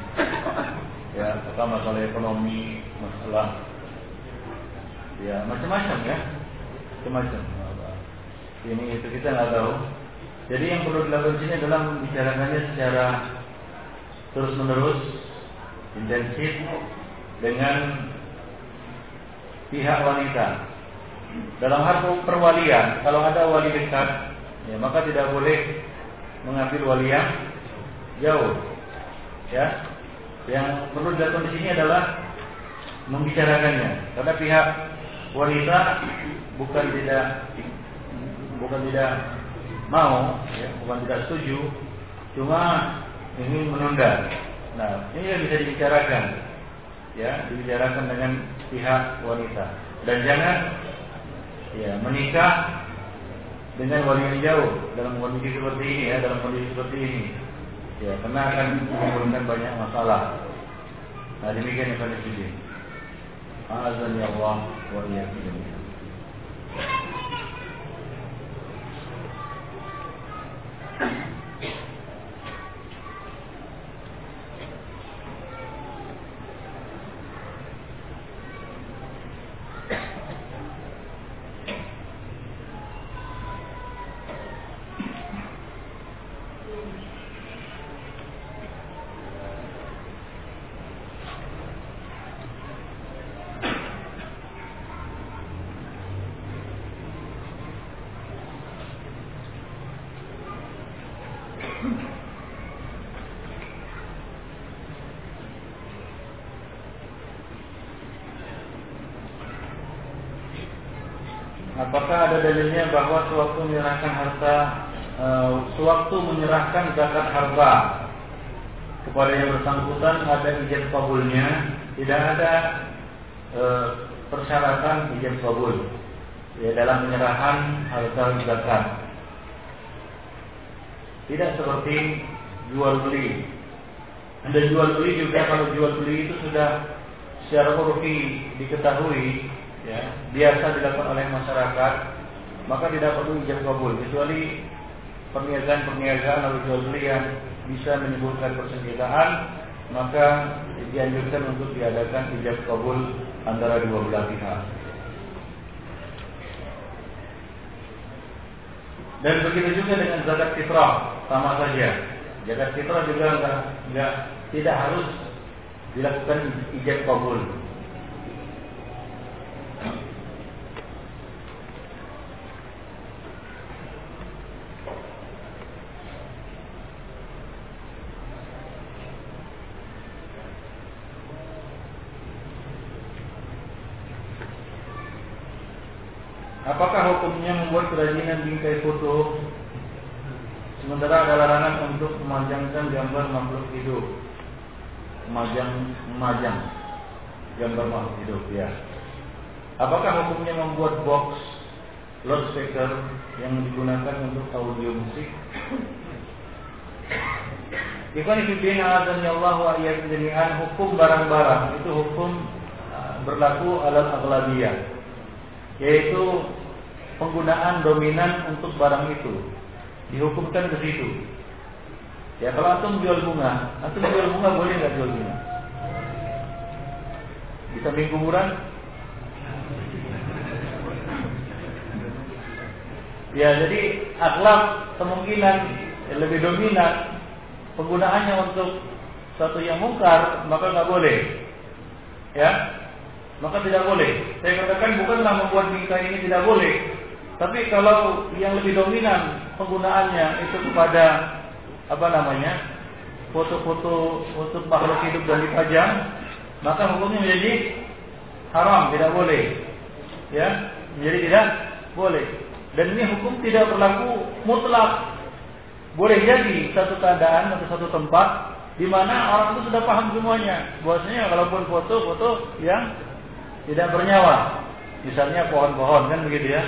Ya, apakah masalah ekonomi, masalah ya macam-macam ya, macam-macam. Ini itu kita nggak tahu. Jadi yang perlu dilakukan sini adalah membicarakannya secara terus menerus, intensif dengan pihak wanita dalam hal perwalian, kalau ada wali dekat, ya maka tidak boleh mengambil wali yang jauh. Ya, yang perlu dilakukan di sini adalah membicarakannya, karena pihak wanita bukan tidak bukan tidak mau, ya, bukan tidak setuju, cuma ingin menunda. Nah, ini yang bisa dibicarakan, ya, dibicarakan dengan pihak wanita. Dan jangan ya menikah dengan yang jauh dalam kondisi seperti ini ya dalam kondisi seperti ini. Ya karena akan menimbulkan banyak masalah. Nah demikian yang kami azan ya Allah wa iyyakum kabulnya, tidak ada uh, persyaratan izin kabul ya dalam penyerahan harta zakat. Tidak seperti jual beli. Ada jual beli juga kalau jual beli itu sudah secara urfi diketahui ya biasa dilakukan oleh masyarakat maka tidak perlu ijab kabul kecuali perniagaan-perniagaan atau jual beli yang bisa menimbulkan persengketaan maka dianjurkan untuk diadakan ijab kabul antara dua belah pihak. Dan begitu juga dengan zakat fitrah sama saja. Zakat fitrah juga enggak, enggak tidak harus dilakukan ijab kabul. Apakah hukumnya membuat kerajinan bingkai foto Sementara ada larangan untuk memanjangkan gambar makhluk hidup Memajang, memajang gambar makhluk hidup ya Apakah hukumnya membuat box loudspeaker yang digunakan untuk audio musik? Ikhwan fillah azan Allah wa jami'an hukum barang-barang itu hukum uh, berlaku alal aghlabiyah yaitu penggunaan dominan untuk barang itu dihukumkan ke situ. Ya kalau antum jual bunga, antum jual bunga boleh nggak jual bunga? Bisa samping kuburan? Ya jadi akhlak kemungkinan lebih dominan penggunaannya untuk satu yang mungkar maka nggak boleh. Ya, maka tidak boleh. Saya katakan bukanlah membuat nikah ini tidak boleh, tapi kalau yang lebih dominan penggunaannya itu kepada apa namanya foto-foto untuk makhluk hidup dan dipajang, maka hukumnya menjadi haram, tidak boleh. Ya, menjadi tidak boleh. Dan ini hukum tidak berlaku mutlak. Boleh jadi satu keadaan atau satu tempat di mana orang itu sudah paham semuanya. Bahwasanya kalaupun foto-foto yang tidak bernyawa. Misalnya pohon-pohon kan begitu ya.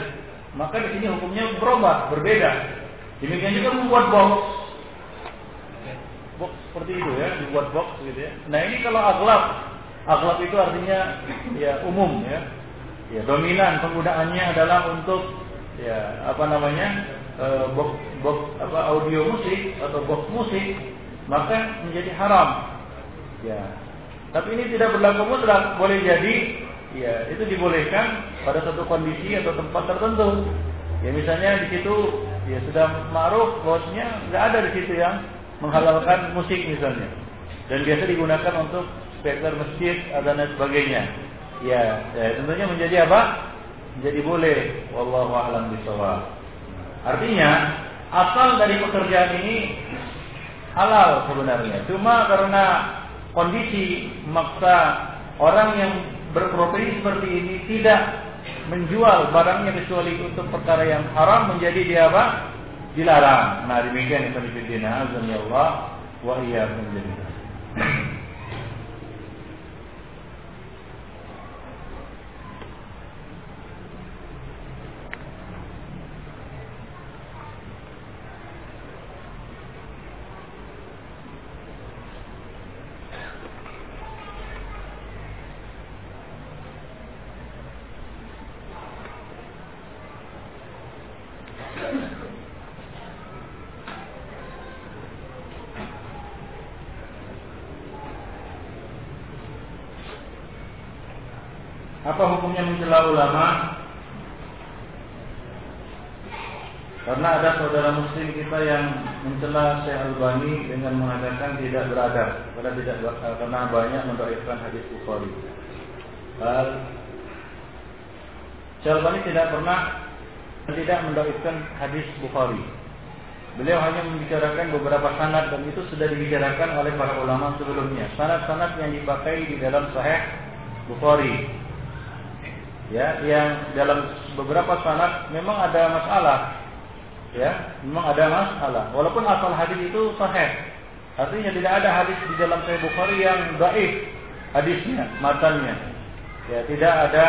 Maka di sini hukumnya berubah, berbeda. Demikian juga membuat box. Box seperti itu ya, dibuat box gitu ya. Nah ini kalau aglab, aglab itu artinya ya umum ya. Ya dominan penggunaannya adalah untuk ya apa namanya uh, box box apa audio musik atau box musik maka menjadi haram. Ya. Tapi ini tidak berlaku mutlak, boleh jadi ya itu dibolehkan pada satu kondisi atau tempat tertentu. Ya misalnya di situ ya sudah ma'ruf bosnya nggak ada di situ yang menghalalkan musik misalnya. Dan biasa digunakan untuk speaker masjid dan lain sebagainya. Ya, ya tentunya menjadi apa? Menjadi boleh. Wallahu a'lam bishawab. Artinya asal dari pekerjaan ini halal sebenarnya. Cuma karena kondisi maksa orang yang berprofesi seperti ini tidak menjual barangnya kecuali untuk perkara yang haram menjadi dia apa? Dilarang. Nah demikian itu di azan ya Allah wa iyyakum jami'an. Apa hukumnya mencela ulama? Karena ada saudara muslim kita yang mencela Syekh Albani dengan mengatakan tidak beradab, karena tidak karena banyak mendorifkan hadis Bukhari. Syekh Albani tidak pernah tidak mendorifkan hadis Bukhari. Beliau hanya membicarakan beberapa sanad dan itu sudah dibicarakan oleh para ulama sebelumnya. Sanad-sanad yang dipakai di dalam Sahih Bukhari ya yang dalam beberapa sanad memang ada masalah. Ya memang ada masalah. Walaupun asal hadis itu sahih. Artinya tidak ada hadis di dalam Sahih Bukhari yang baik hadisnya matanya. Ya tidak ada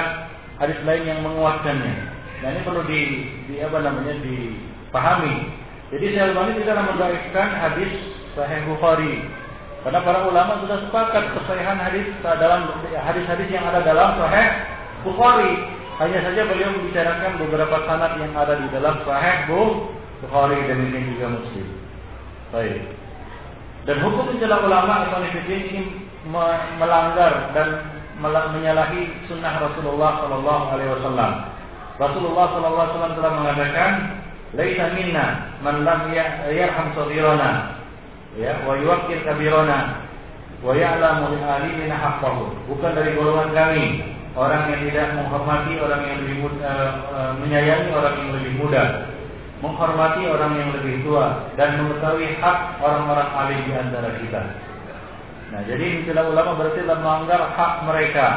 hadis lain yang menguatkannya. Nah ini perlu di, di apa namanya dipahami. Jadi Syekh Albani tidak mendaifkan hadis Sahih Bukhari. Karena para ulama sudah sepakat kesahihan hadis dalam hadis-hadis yang ada dalam Sahih Bukhari. Hanya saja beliau membicarakan beberapa sanad yang ada di dalam Sahih Bukhari dan ini juga Muslim. Baik. Dan hukum mencela ulama atau ini melanggar dan menyalahi sunnah Rasulullah Sallallahu Alaihi Wasallam. Rasulullah Sallallahu Alaihi Wasallam telah mengatakan, "Laisa minna man lam ya-, yarham saghirana ya wa yuwaqqir kabirana wa ya'lamu li alimina haqqahu." Bukan dari golongan kami orang yang tidak menghormati orang yang lebih muda, uh, uh, menyayangi orang yang lebih muda, menghormati orang yang lebih tua dan mengetahui hak orang-orang alim di antara kita. Nah, jadi istilah ulama berarti adalah melanggar hak mereka,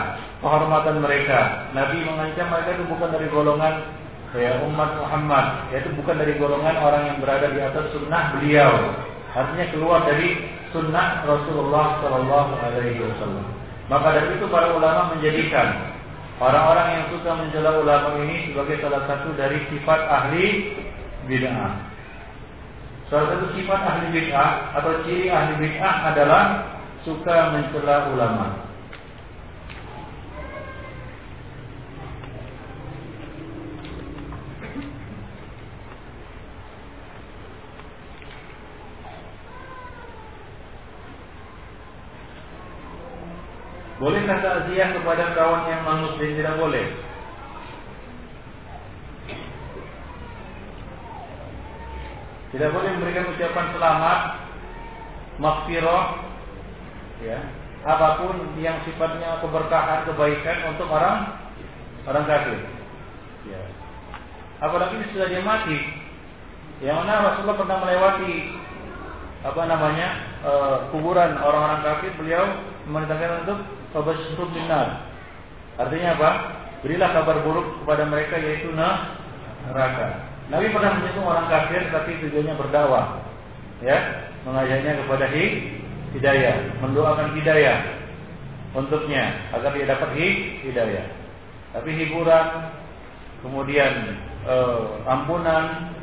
kehormatan mereka. Nabi mengancam mereka itu bukan dari golongan ya umat Muhammad, yaitu bukan dari golongan orang yang berada di atas sunnah beliau. Artinya keluar dari sunnah Rasulullah Shallallahu Alaihi Wasallam. Maka dari itu para ulama menjadikan Orang-orang yang suka mencela ulama ini sebagai salah satu dari sifat ahli bid'ah. Salah satu sifat ahli bid'ah atau ciri ahli bid'ah adalah suka mencela ulama. Bolehkah takziah kepada kawan yang non muslim tidak boleh? Tidak boleh memberikan ucapan selamat, maghfirah, ya, apa pun yang sifatnya keberkahan, kebaikan untuk orang orang kafir. Ya. Apalagi sudah dia mati. Yang mana Rasulullah pernah melewati apa namanya e, kuburan orang-orang kafir, beliau memerintahkan untuk fabashshirhum binar. Artinya apa? Berilah kabar buruk kepada mereka yaitu neraka. Nabi pernah menyinggung orang kafir tapi tujuannya berdakwah. Ya, mengajarnya kepada hidayah, mendoakan hidayah untuknya agar dia dapat hidayah. Tapi hiburan, kemudian eh, ampunan,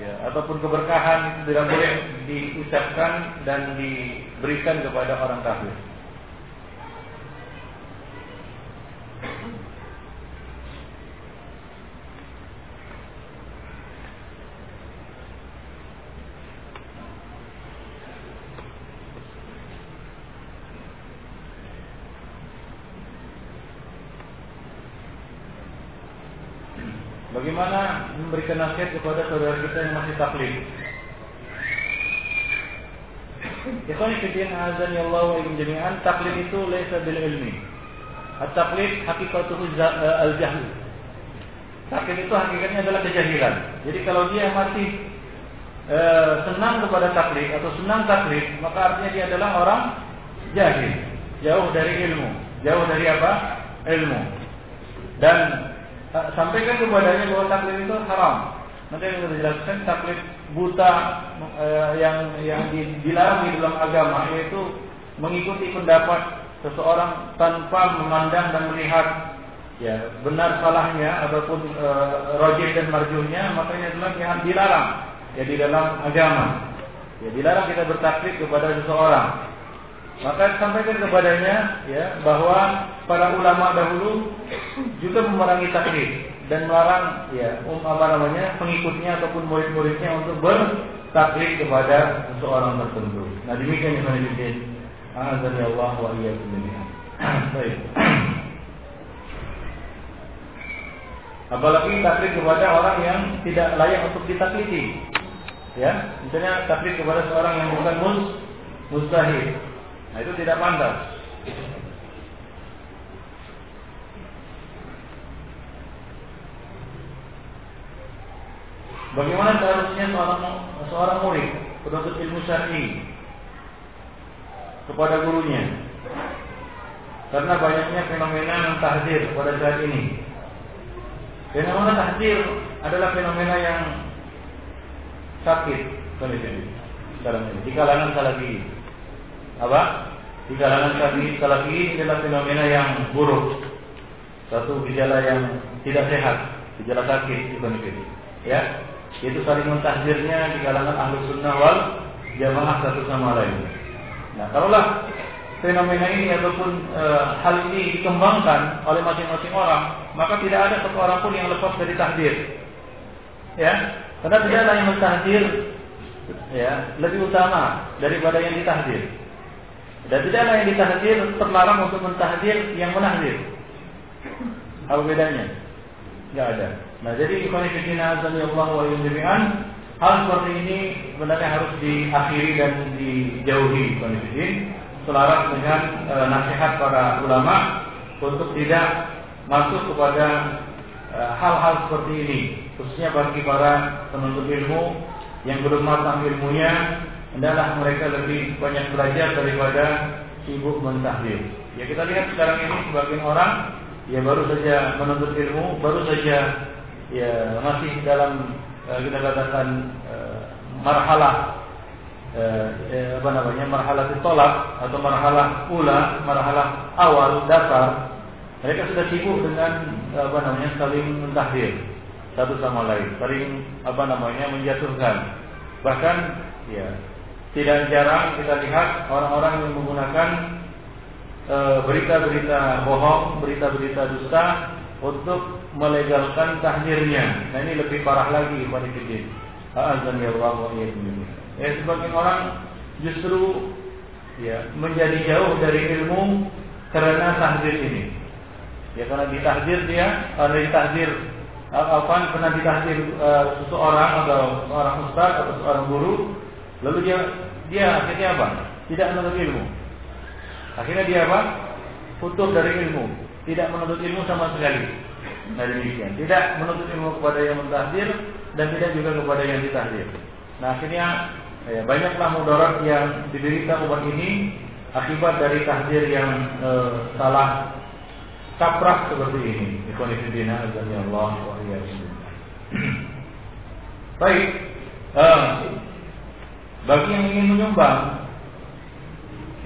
ya, ataupun keberkahan itu tidak boleh diucapkan dan diberikan kepada orang kafir. Bagaimana memberikan nasihat kepada saudara kita yang masih taklid? Ikhwan fillah azan ya Allah wa jami'an taklid itu laisa bil ilmi. Hakikatuhu eh, al-jahl. Taklid itu hakikatnya adalah kejahilan. Jadi kalau dia masih e, senang kepada taklid atau senang taklid, maka artinya dia adalah orang jahil, jauh dari ilmu, jauh dari apa? Ilmu. Dan sampaikan kepadanya bahwa taklid itu haram. Nanti yang kita jelaskan taklid buta eh, yang yang dilarang di dalam agama yaitu mengikuti pendapat seseorang tanpa memandang dan melihat ya benar salahnya ataupun eh, rojih dan marjuhnya maka ini adalah yang dilarang ya di dalam agama. Ya dilarang kita bertaklid kepada seseorang. Maka sampaikan kepadanya ya bahwa para ulama dahulu juga memerangi taklid dan melarang ya um, apa namanya pengikutnya ataupun murid-muridnya untuk bertaklid kepada seseorang tertentu. Nah demikian yang saya bikin. Azza Allah wa iyyakum <clears throat> Baik. <clears throat> Apalagi taklid kepada orang yang tidak layak untuk ditaklidi. Ya, misalnya taklid kepada seorang yang bukan mus mustahil Nah, itu tidak pantas. Bagaimana seharusnya seorang seorang murid penuntut ilmu syar'i kepada gurunya? Karena banyaknya fenomena mentahdir pada saat ini. Fenomena tahdir adalah fenomena yang sakit sekarang ini di kalangan salafi. Apa? Di kalangan salafi, salafi adalah fenomena yang buruk. Satu gejala yang tidak sehat, gejala sakit di kondisi Ya, itu saling mentahdirnya di kalangan ahlu sunnah wal jamaah satu sama lain. Nah, kalaulah fenomena ini ataupun e, hal ini dikembangkan oleh masing-masing orang, maka tidak ada satu orang pun yang lepas dari tahdir. Ya, karena tidak ada yang mentahdir ya lebih utama daripada yang ditahdir. Dan tidak ada yang ditahdir terlarang untuk mentahdir yang menahdir. Apa bedanya? Tidak ada. Nah, jadi ikhwan fillah azza wa jalla hal seperti ini sebenarnya harus diakhiri dan dijauhi ikhwan selaras dengan e, nasihat para ulama untuk tidak masuk kepada e, hal-hal e, seperti ini khususnya bagi para penuntut ilmu yang belum matang ilmunya hendaklah mereka lebih banyak belajar daripada sibuk mentahdir. Ya kita lihat sekarang ini sebagian orang ya baru saja menuntut ilmu, baru saja ya masih dalam kita katakan marhalah Eh, eh, apa namanya marhalah tolak atau marhalah ula, marhalah awal dasar, mereka sudah sibuk dengan apa namanya saling mentahdir satu sama lain, saling apa namanya menjatuhkan. Bahkan ya tidak jarang kita lihat orang-orang yang menggunakan eh, berita-berita e, bohong, berita-berita dusta untuk melegalkan tahdirnya. Nah ini lebih parah lagi pada kita. Ya sebagian orang justru ya menjadi jauh dari ilmu karena tahdir ini. Ya karena ditahdir dia, karena ditahdir apa pernah ditahdir uh, seseorang atau seorang ustaz atau seorang guru, lalu dia dia akhirnya apa? Tidak menuntut ilmu. Akhirnya dia apa? Putus dari ilmu, tidak menuntut ilmu sama sekali. Nah demikian, tidak menuntut ilmu kepada yang mentahdir dan tidak juga kepada yang ditahdir. Nah akhirnya Ya, banyaklah mudarat yang diderita umat ini akibat dari tahdir yang e, salah kaprah seperti ini. Ikhwanifidina azan ya Allah wa <clears throat> Baik. Uh, bagi yang ingin menyumbang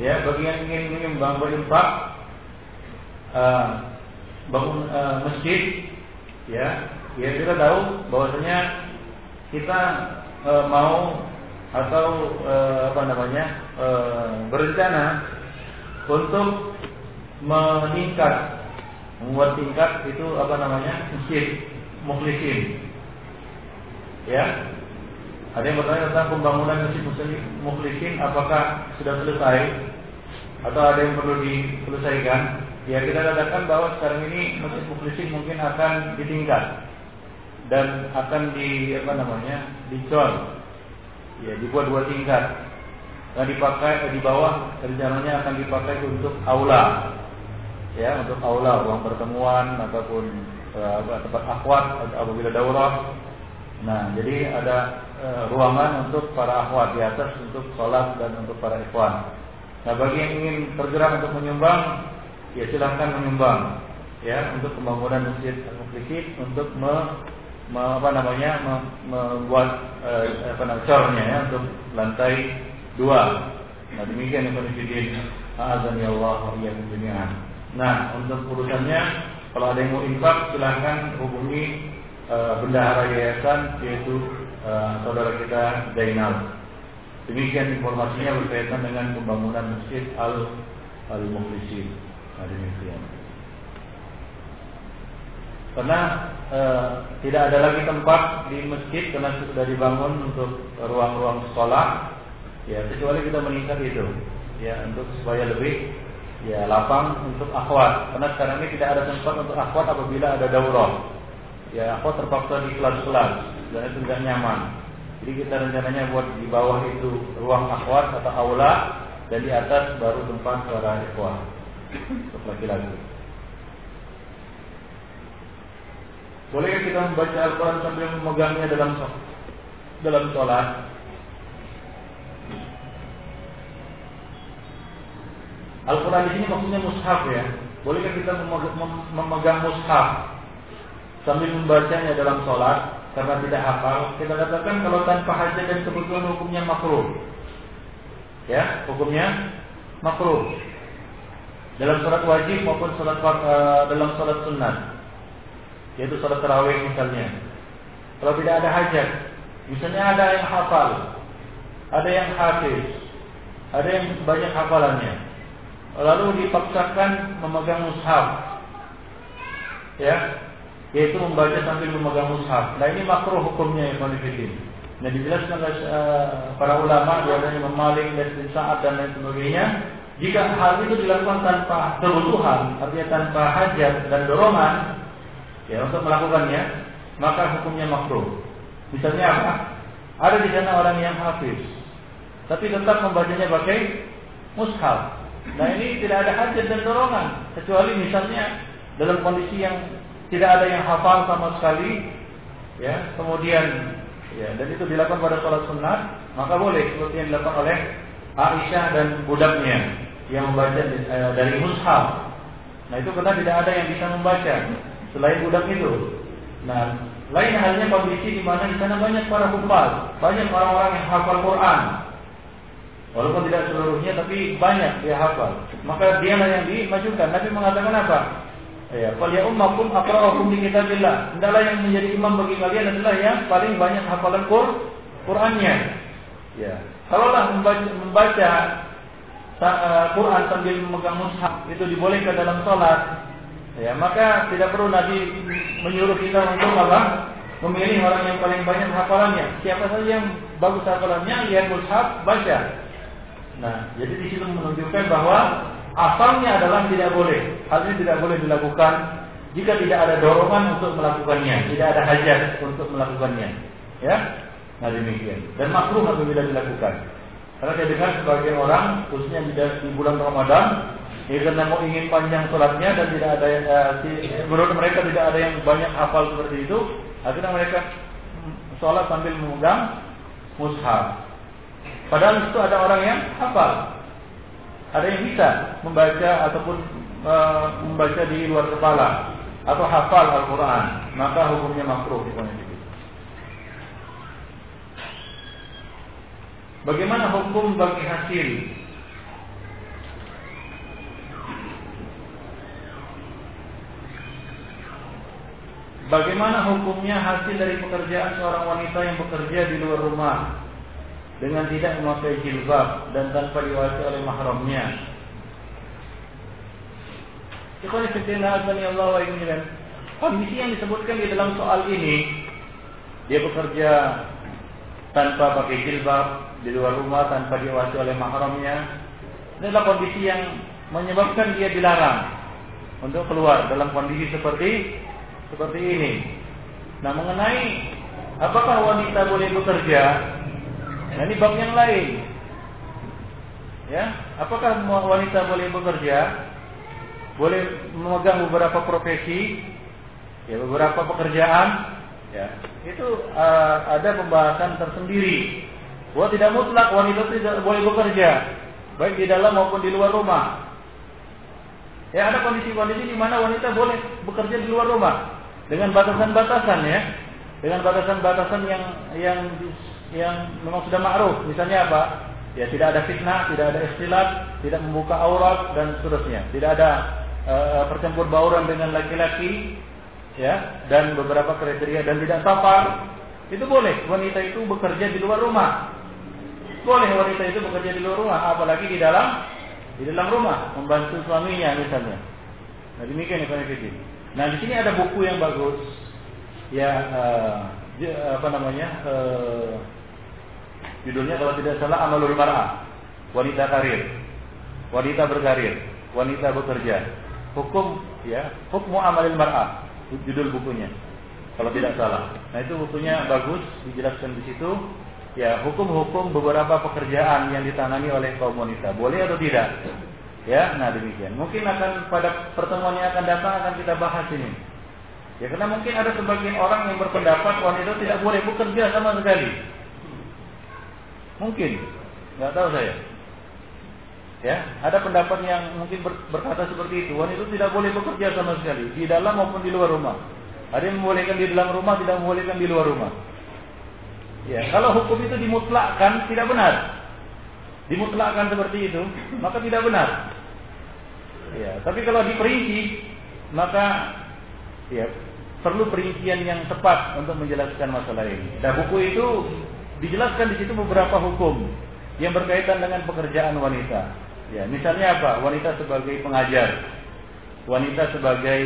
ya, bagi yang ingin menyumbang berinfak uh, bangun uh, masjid ya, ya kita tahu bahwasanya kita uh, mau atau apa namanya berencana untuk meningkat membuat tingkat itu apa namanya masjid mukhlisin ya ada yang bertanya tentang pembangunan masjid mukhlisin apakah sudah selesai? Atau ada yang perlu diselesaikan? Ya kita katakan bahwa sekarang ini masjid mukhlisin mungkin akan ditingkat dan akan di apa namanya dicor ya dibuat dua tingkat. Yang dipakai di bawah rencananya akan dipakai untuk aula. Ya untuk aula ruang pertemuan ataupun uh, tempat akhwat apabila daurah. Nah jadi ada ruangan untuk para akhwat di atas untuk sholat dan untuk para ikhwan nah bagi yang ingin tergerak untuk menyumbang ya silahkan menyumbang ya untuk pembangunan masjid al-muflisin untuk me apa namanya membuat eh, apa namanya cornya ya untuk lantai dua. Nah demikian yang penting Azan ya Allah ya jami'an. Nah untuk urusannya kalau ada yang mau infak silahkan hubungi uh, bendahara yayasan yaitu uh, saudara kita Zainal. Demikian informasinya berkaitan dengan pembangunan masjid Al Al. Nah, demikian. Karena e, tidak ada lagi tempat di masjid karena sudah dibangun untuk ruang-ruang sekolah, ya kecuali kita meningkat itu, ya untuk supaya lebih ya lapang untuk akhwat. Karena sekarang ini tidak ada tempat untuk akhwat apabila ada daurah. Ya akhwat terpaksa di kelas-kelas dan itu tidak nyaman. Jadi kita rencananya buat di bawah itu ruang akhwat atau aula dan di atas baru tempat para ikhwah untuk laki-laki. Boleh kita membaca Al-Quran sambil memegangnya dalam dalam sholat? Al-Quran di sini maksudnya mushaf ya. Bolehkah kita memegang mushaf? Sambil membacanya dalam sholat karena tidak hafal, kita katakan kalau tanpa hajat dan kebutuhan hukumnya makruh. Ya, hukumnya makruh. Dalam sholat wajib maupun sholat uh, dalam sholat sunnah, yaitu sholat tarawih misalnya. Kalau tidak ada hajat, misalnya ada yang hafal, ada yang hafiz, ada yang banyak hafalannya, lalu dipaksakan memegang mushaf, ya yaitu membaca sambil memegang mushaf. Nah ini makruh hukumnya ya konfidin. Nah dijelaskan oleh uh, para ulama biasanya memaling dan saat dan lain sebagainya. Jika hal itu dilakukan tanpa kebutuhan, artinya tanpa hajat dan dorongan, ya untuk melakukannya, maka hukumnya makruh. Misalnya apa? Ada di sana orang yang hafiz, tapi tetap membacanya pakai mushaf. Nah ini tidak ada hajat dan dorongan, kecuali misalnya dalam kondisi yang tidak ada yang hafal sama sekali, ya, kemudian ya, dan itu dilakukan pada sholat sunat, maka boleh seperti yang dilakukan oleh Aisyah dan budaknya yang membaca eh, dari mushaf. Nah itu karena tidak ada yang bisa membaca selain budak itu. Nah lain halnya kondisi di mana di sana banyak para hufal, banyak orang-orang yang hafal Quran. Walaupun tidak seluruhnya tapi banyak dia hafal. Maka dialah yang dimajukan. Nabi mengatakan apa? Ya, fal ya ummakum aqra'ukum bi kitabillah. Hendaklah yang menjadi imam bagi kalian adalah yang paling banyak hafalan Qur Qur'annya. Ya. Kalaulah membaca, uh, Quran sambil memegang mushaf itu dibolehkan dalam sholat, ya maka tidak perlu Nabi menyuruh kita untuk apa? Memilih orang yang paling banyak hafalannya. Siapa saja yang bagus hafalannya, lihat mushaf, baca. Nah, jadi di situ menunjukkan bahwa Asalnya adalah tidak boleh. Hal ini tidak boleh dilakukan jika tidak ada dorongan untuk melakukannya, tidak ada hajat untuk melakukannya. Ya, nah demikian. Dan makruh apabila dilakukan. Karena saya dengar sebagian orang, khususnya di bulan Ramadan, ya karena mau ingin panjang sholatnya dan tidak ada yang, uh, menurut mereka tidak ada yang banyak hafal seperti itu, akhirnya mereka sholat sambil memegang mushaf. Padahal itu ada orang yang hafal, ada yang bisa membaca ataupun e, membaca di luar kepala atau hafal Al-Quran, maka hukumnya makruh di Bagaimana hukum bagi hasil? Bagaimana hukumnya hasil dari pekerjaan seorang wanita yang bekerja di luar rumah dengan tidak memakai jilbab dan tanpa diwasi oleh mahramnya. Ikhwan fillah Allah wa Kondisi yang disebutkan di dalam soal ini dia bekerja tanpa pakai jilbab di luar rumah tanpa diwasi oleh mahramnya. Ini adalah kondisi yang menyebabkan dia dilarang untuk keluar dalam kondisi seperti seperti ini. Nah, mengenai apakah wanita boleh bekerja Nah ini bab yang lain. Ya, apakah wanita boleh bekerja? Boleh memegang beberapa profesi, ya beberapa pekerjaan, ya. Itu uh, ada pembahasan tersendiri. Bahwa tidak mutlak wanita tidak boleh bekerja, baik di dalam maupun di luar rumah. Ya ada kondisi-kondisi di mana wanita boleh bekerja di luar rumah dengan batasan-batasan ya, dengan batasan-batasan yang yang yang memang sudah ma'ruf. Misalnya apa? Ya tidak ada fitnah, tidak ada istilah, tidak membuka aurat dan seterusnya. Tidak ada uh, percampur bauran dengan laki-laki, ya, dan beberapa kriteria dan tidak safar. Itu boleh. Wanita itu bekerja di luar rumah. Boleh wanita itu bekerja di luar rumah, apalagi di dalam di dalam rumah membantu suaminya misalnya. Nah demikian ya Nah di sini ada buku yang bagus, ya uh, apa namanya uh, Judulnya kalau tidak salah Amalul Mar'ah. Wanita karir. Wanita berkarir. Wanita bekerja. Hukum ya, Hukmu Amalul Mar'ah. Judul bukunya. Kalau tidak salah. Nah, itu bukunya bagus dijelaskan di situ. Ya, hukum-hukum beberapa pekerjaan yang ditangani oleh kaum wanita. Boleh atau tidak? Ya, nah demikian. Mungkin akan pada pertemuan yang akan datang akan kita bahas ini. Ya karena mungkin ada sebagian orang yang berpendapat wanita tidak boleh bekerja sama sekali. Mungkin, nggak tahu saya. Ya, ada pendapat yang mungkin ber, berkata seperti itu. Wanita tidak boleh bekerja sama sekali di dalam maupun di luar rumah. Ada yang membolehkan di dalam rumah, tidak membolehkan di luar rumah. Ya, kalau hukum itu dimutlakkan tidak benar. Dimutlakkan seperti itu, maka tidak benar. Ya, tapi kalau diperinci, maka ya perlu perincian yang tepat untuk menjelaskan masalah ini. Nah, buku itu dijelaskan di situ beberapa hukum yang berkaitan dengan pekerjaan wanita. Ya, misalnya apa? Wanita sebagai pengajar, wanita sebagai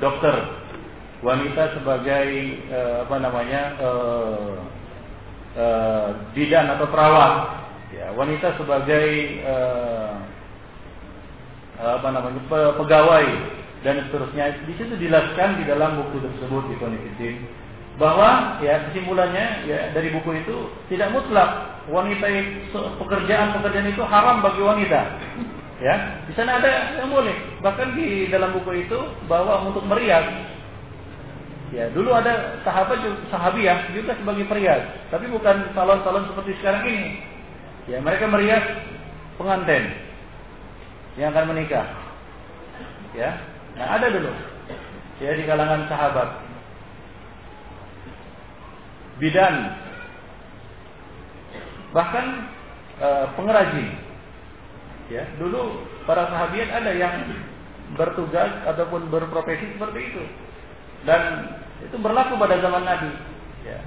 dokter, wanita sebagai uh, apa namanya uh, uh, bidan atau perawat, ya, wanita sebagai uh, apa namanya pegawai dan seterusnya. Di situ dijelaskan di dalam buku tersebut di Konfidin bahwa ya kesimpulannya ya dari buku itu tidak mutlak wanita pekerjaan-pekerjaan itu haram bagi wanita. Ya, di sana ada yang boleh. Bahkan di dalam buku itu bahwa untuk merias Ya, dulu ada sahabat sahabiah juga sebagai perias, tapi bukan salon-salon seperti sekarang ini. Ya, mereka merias pengantin yang akan menikah. Ya. Nah, ada dulu. Ya di kalangan sahabat. Bidan. Bahkan e, pengrajin. Ya, dulu para sahabat ada yang bertugas ataupun berprofesi seperti itu dan itu berlaku pada zaman Nabi. Ya.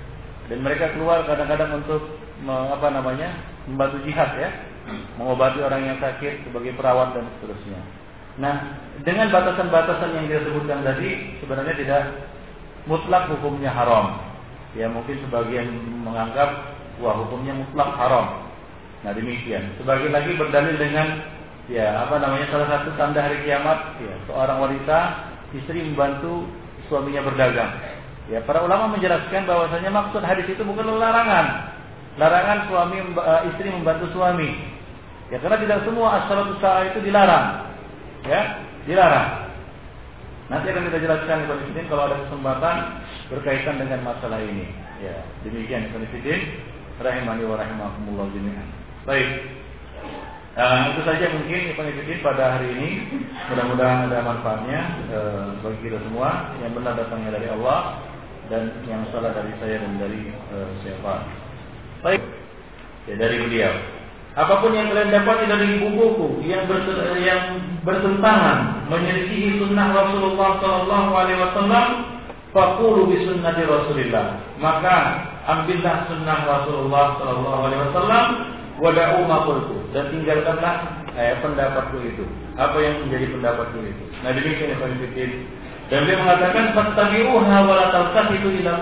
Dan mereka keluar kadang-kadang untuk me, apa namanya membantu jihad ya, mengobati orang yang sakit sebagai perawat dan seterusnya. Nah, dengan batasan-batasan yang disebutkan tadi sebenarnya tidak mutlak hukumnya haram. Ya mungkin sebagian menganggap wah hukumnya mutlak haram. Nah demikian. Sebagian lagi berdalil dengan ya apa namanya salah satu tanda hari kiamat ya seorang wanita istri membantu suaminya berdagang. Ya, para ulama menjelaskan bahwasanya maksud hadis itu bukan larangan. Larangan suami uh, istri membantu suami. Ya, karena tidak semua asal usaha itu dilarang. Ya, dilarang. Nanti akan kita jelaskan Ibn kalau ada kesempatan berkaitan dengan masalah ini. Ya, demikian Ibn rahimani wa rahimakumullah jami'an. Baik. Nah, itu saja mungkin pengikutin pada hari ini. Mudah-mudahan ada manfaatnya eh, bagi kita semua. Yang benar datangnya dari Allah dan yang salah dari saya dan dari eh, siapa. Baik, ya dari beliau. Apa pun yang kalian dapat dari buku-buku yang, yang bertentangan menyelisihi sunnah Rasulullah Sallallahu Alaihi Wasallam, fakulu bi sunnati Rasulillah. Maka ambillah sunnah Rasulullah Sallallahu Alaihi Wasallam wada'u ma dan tinggalkanlah eh, pendapatku itu. Apa yang menjadi pendapatku itu. Nah demikian yang Dan dia mengatakan fattabi'uha wa taltafitu ila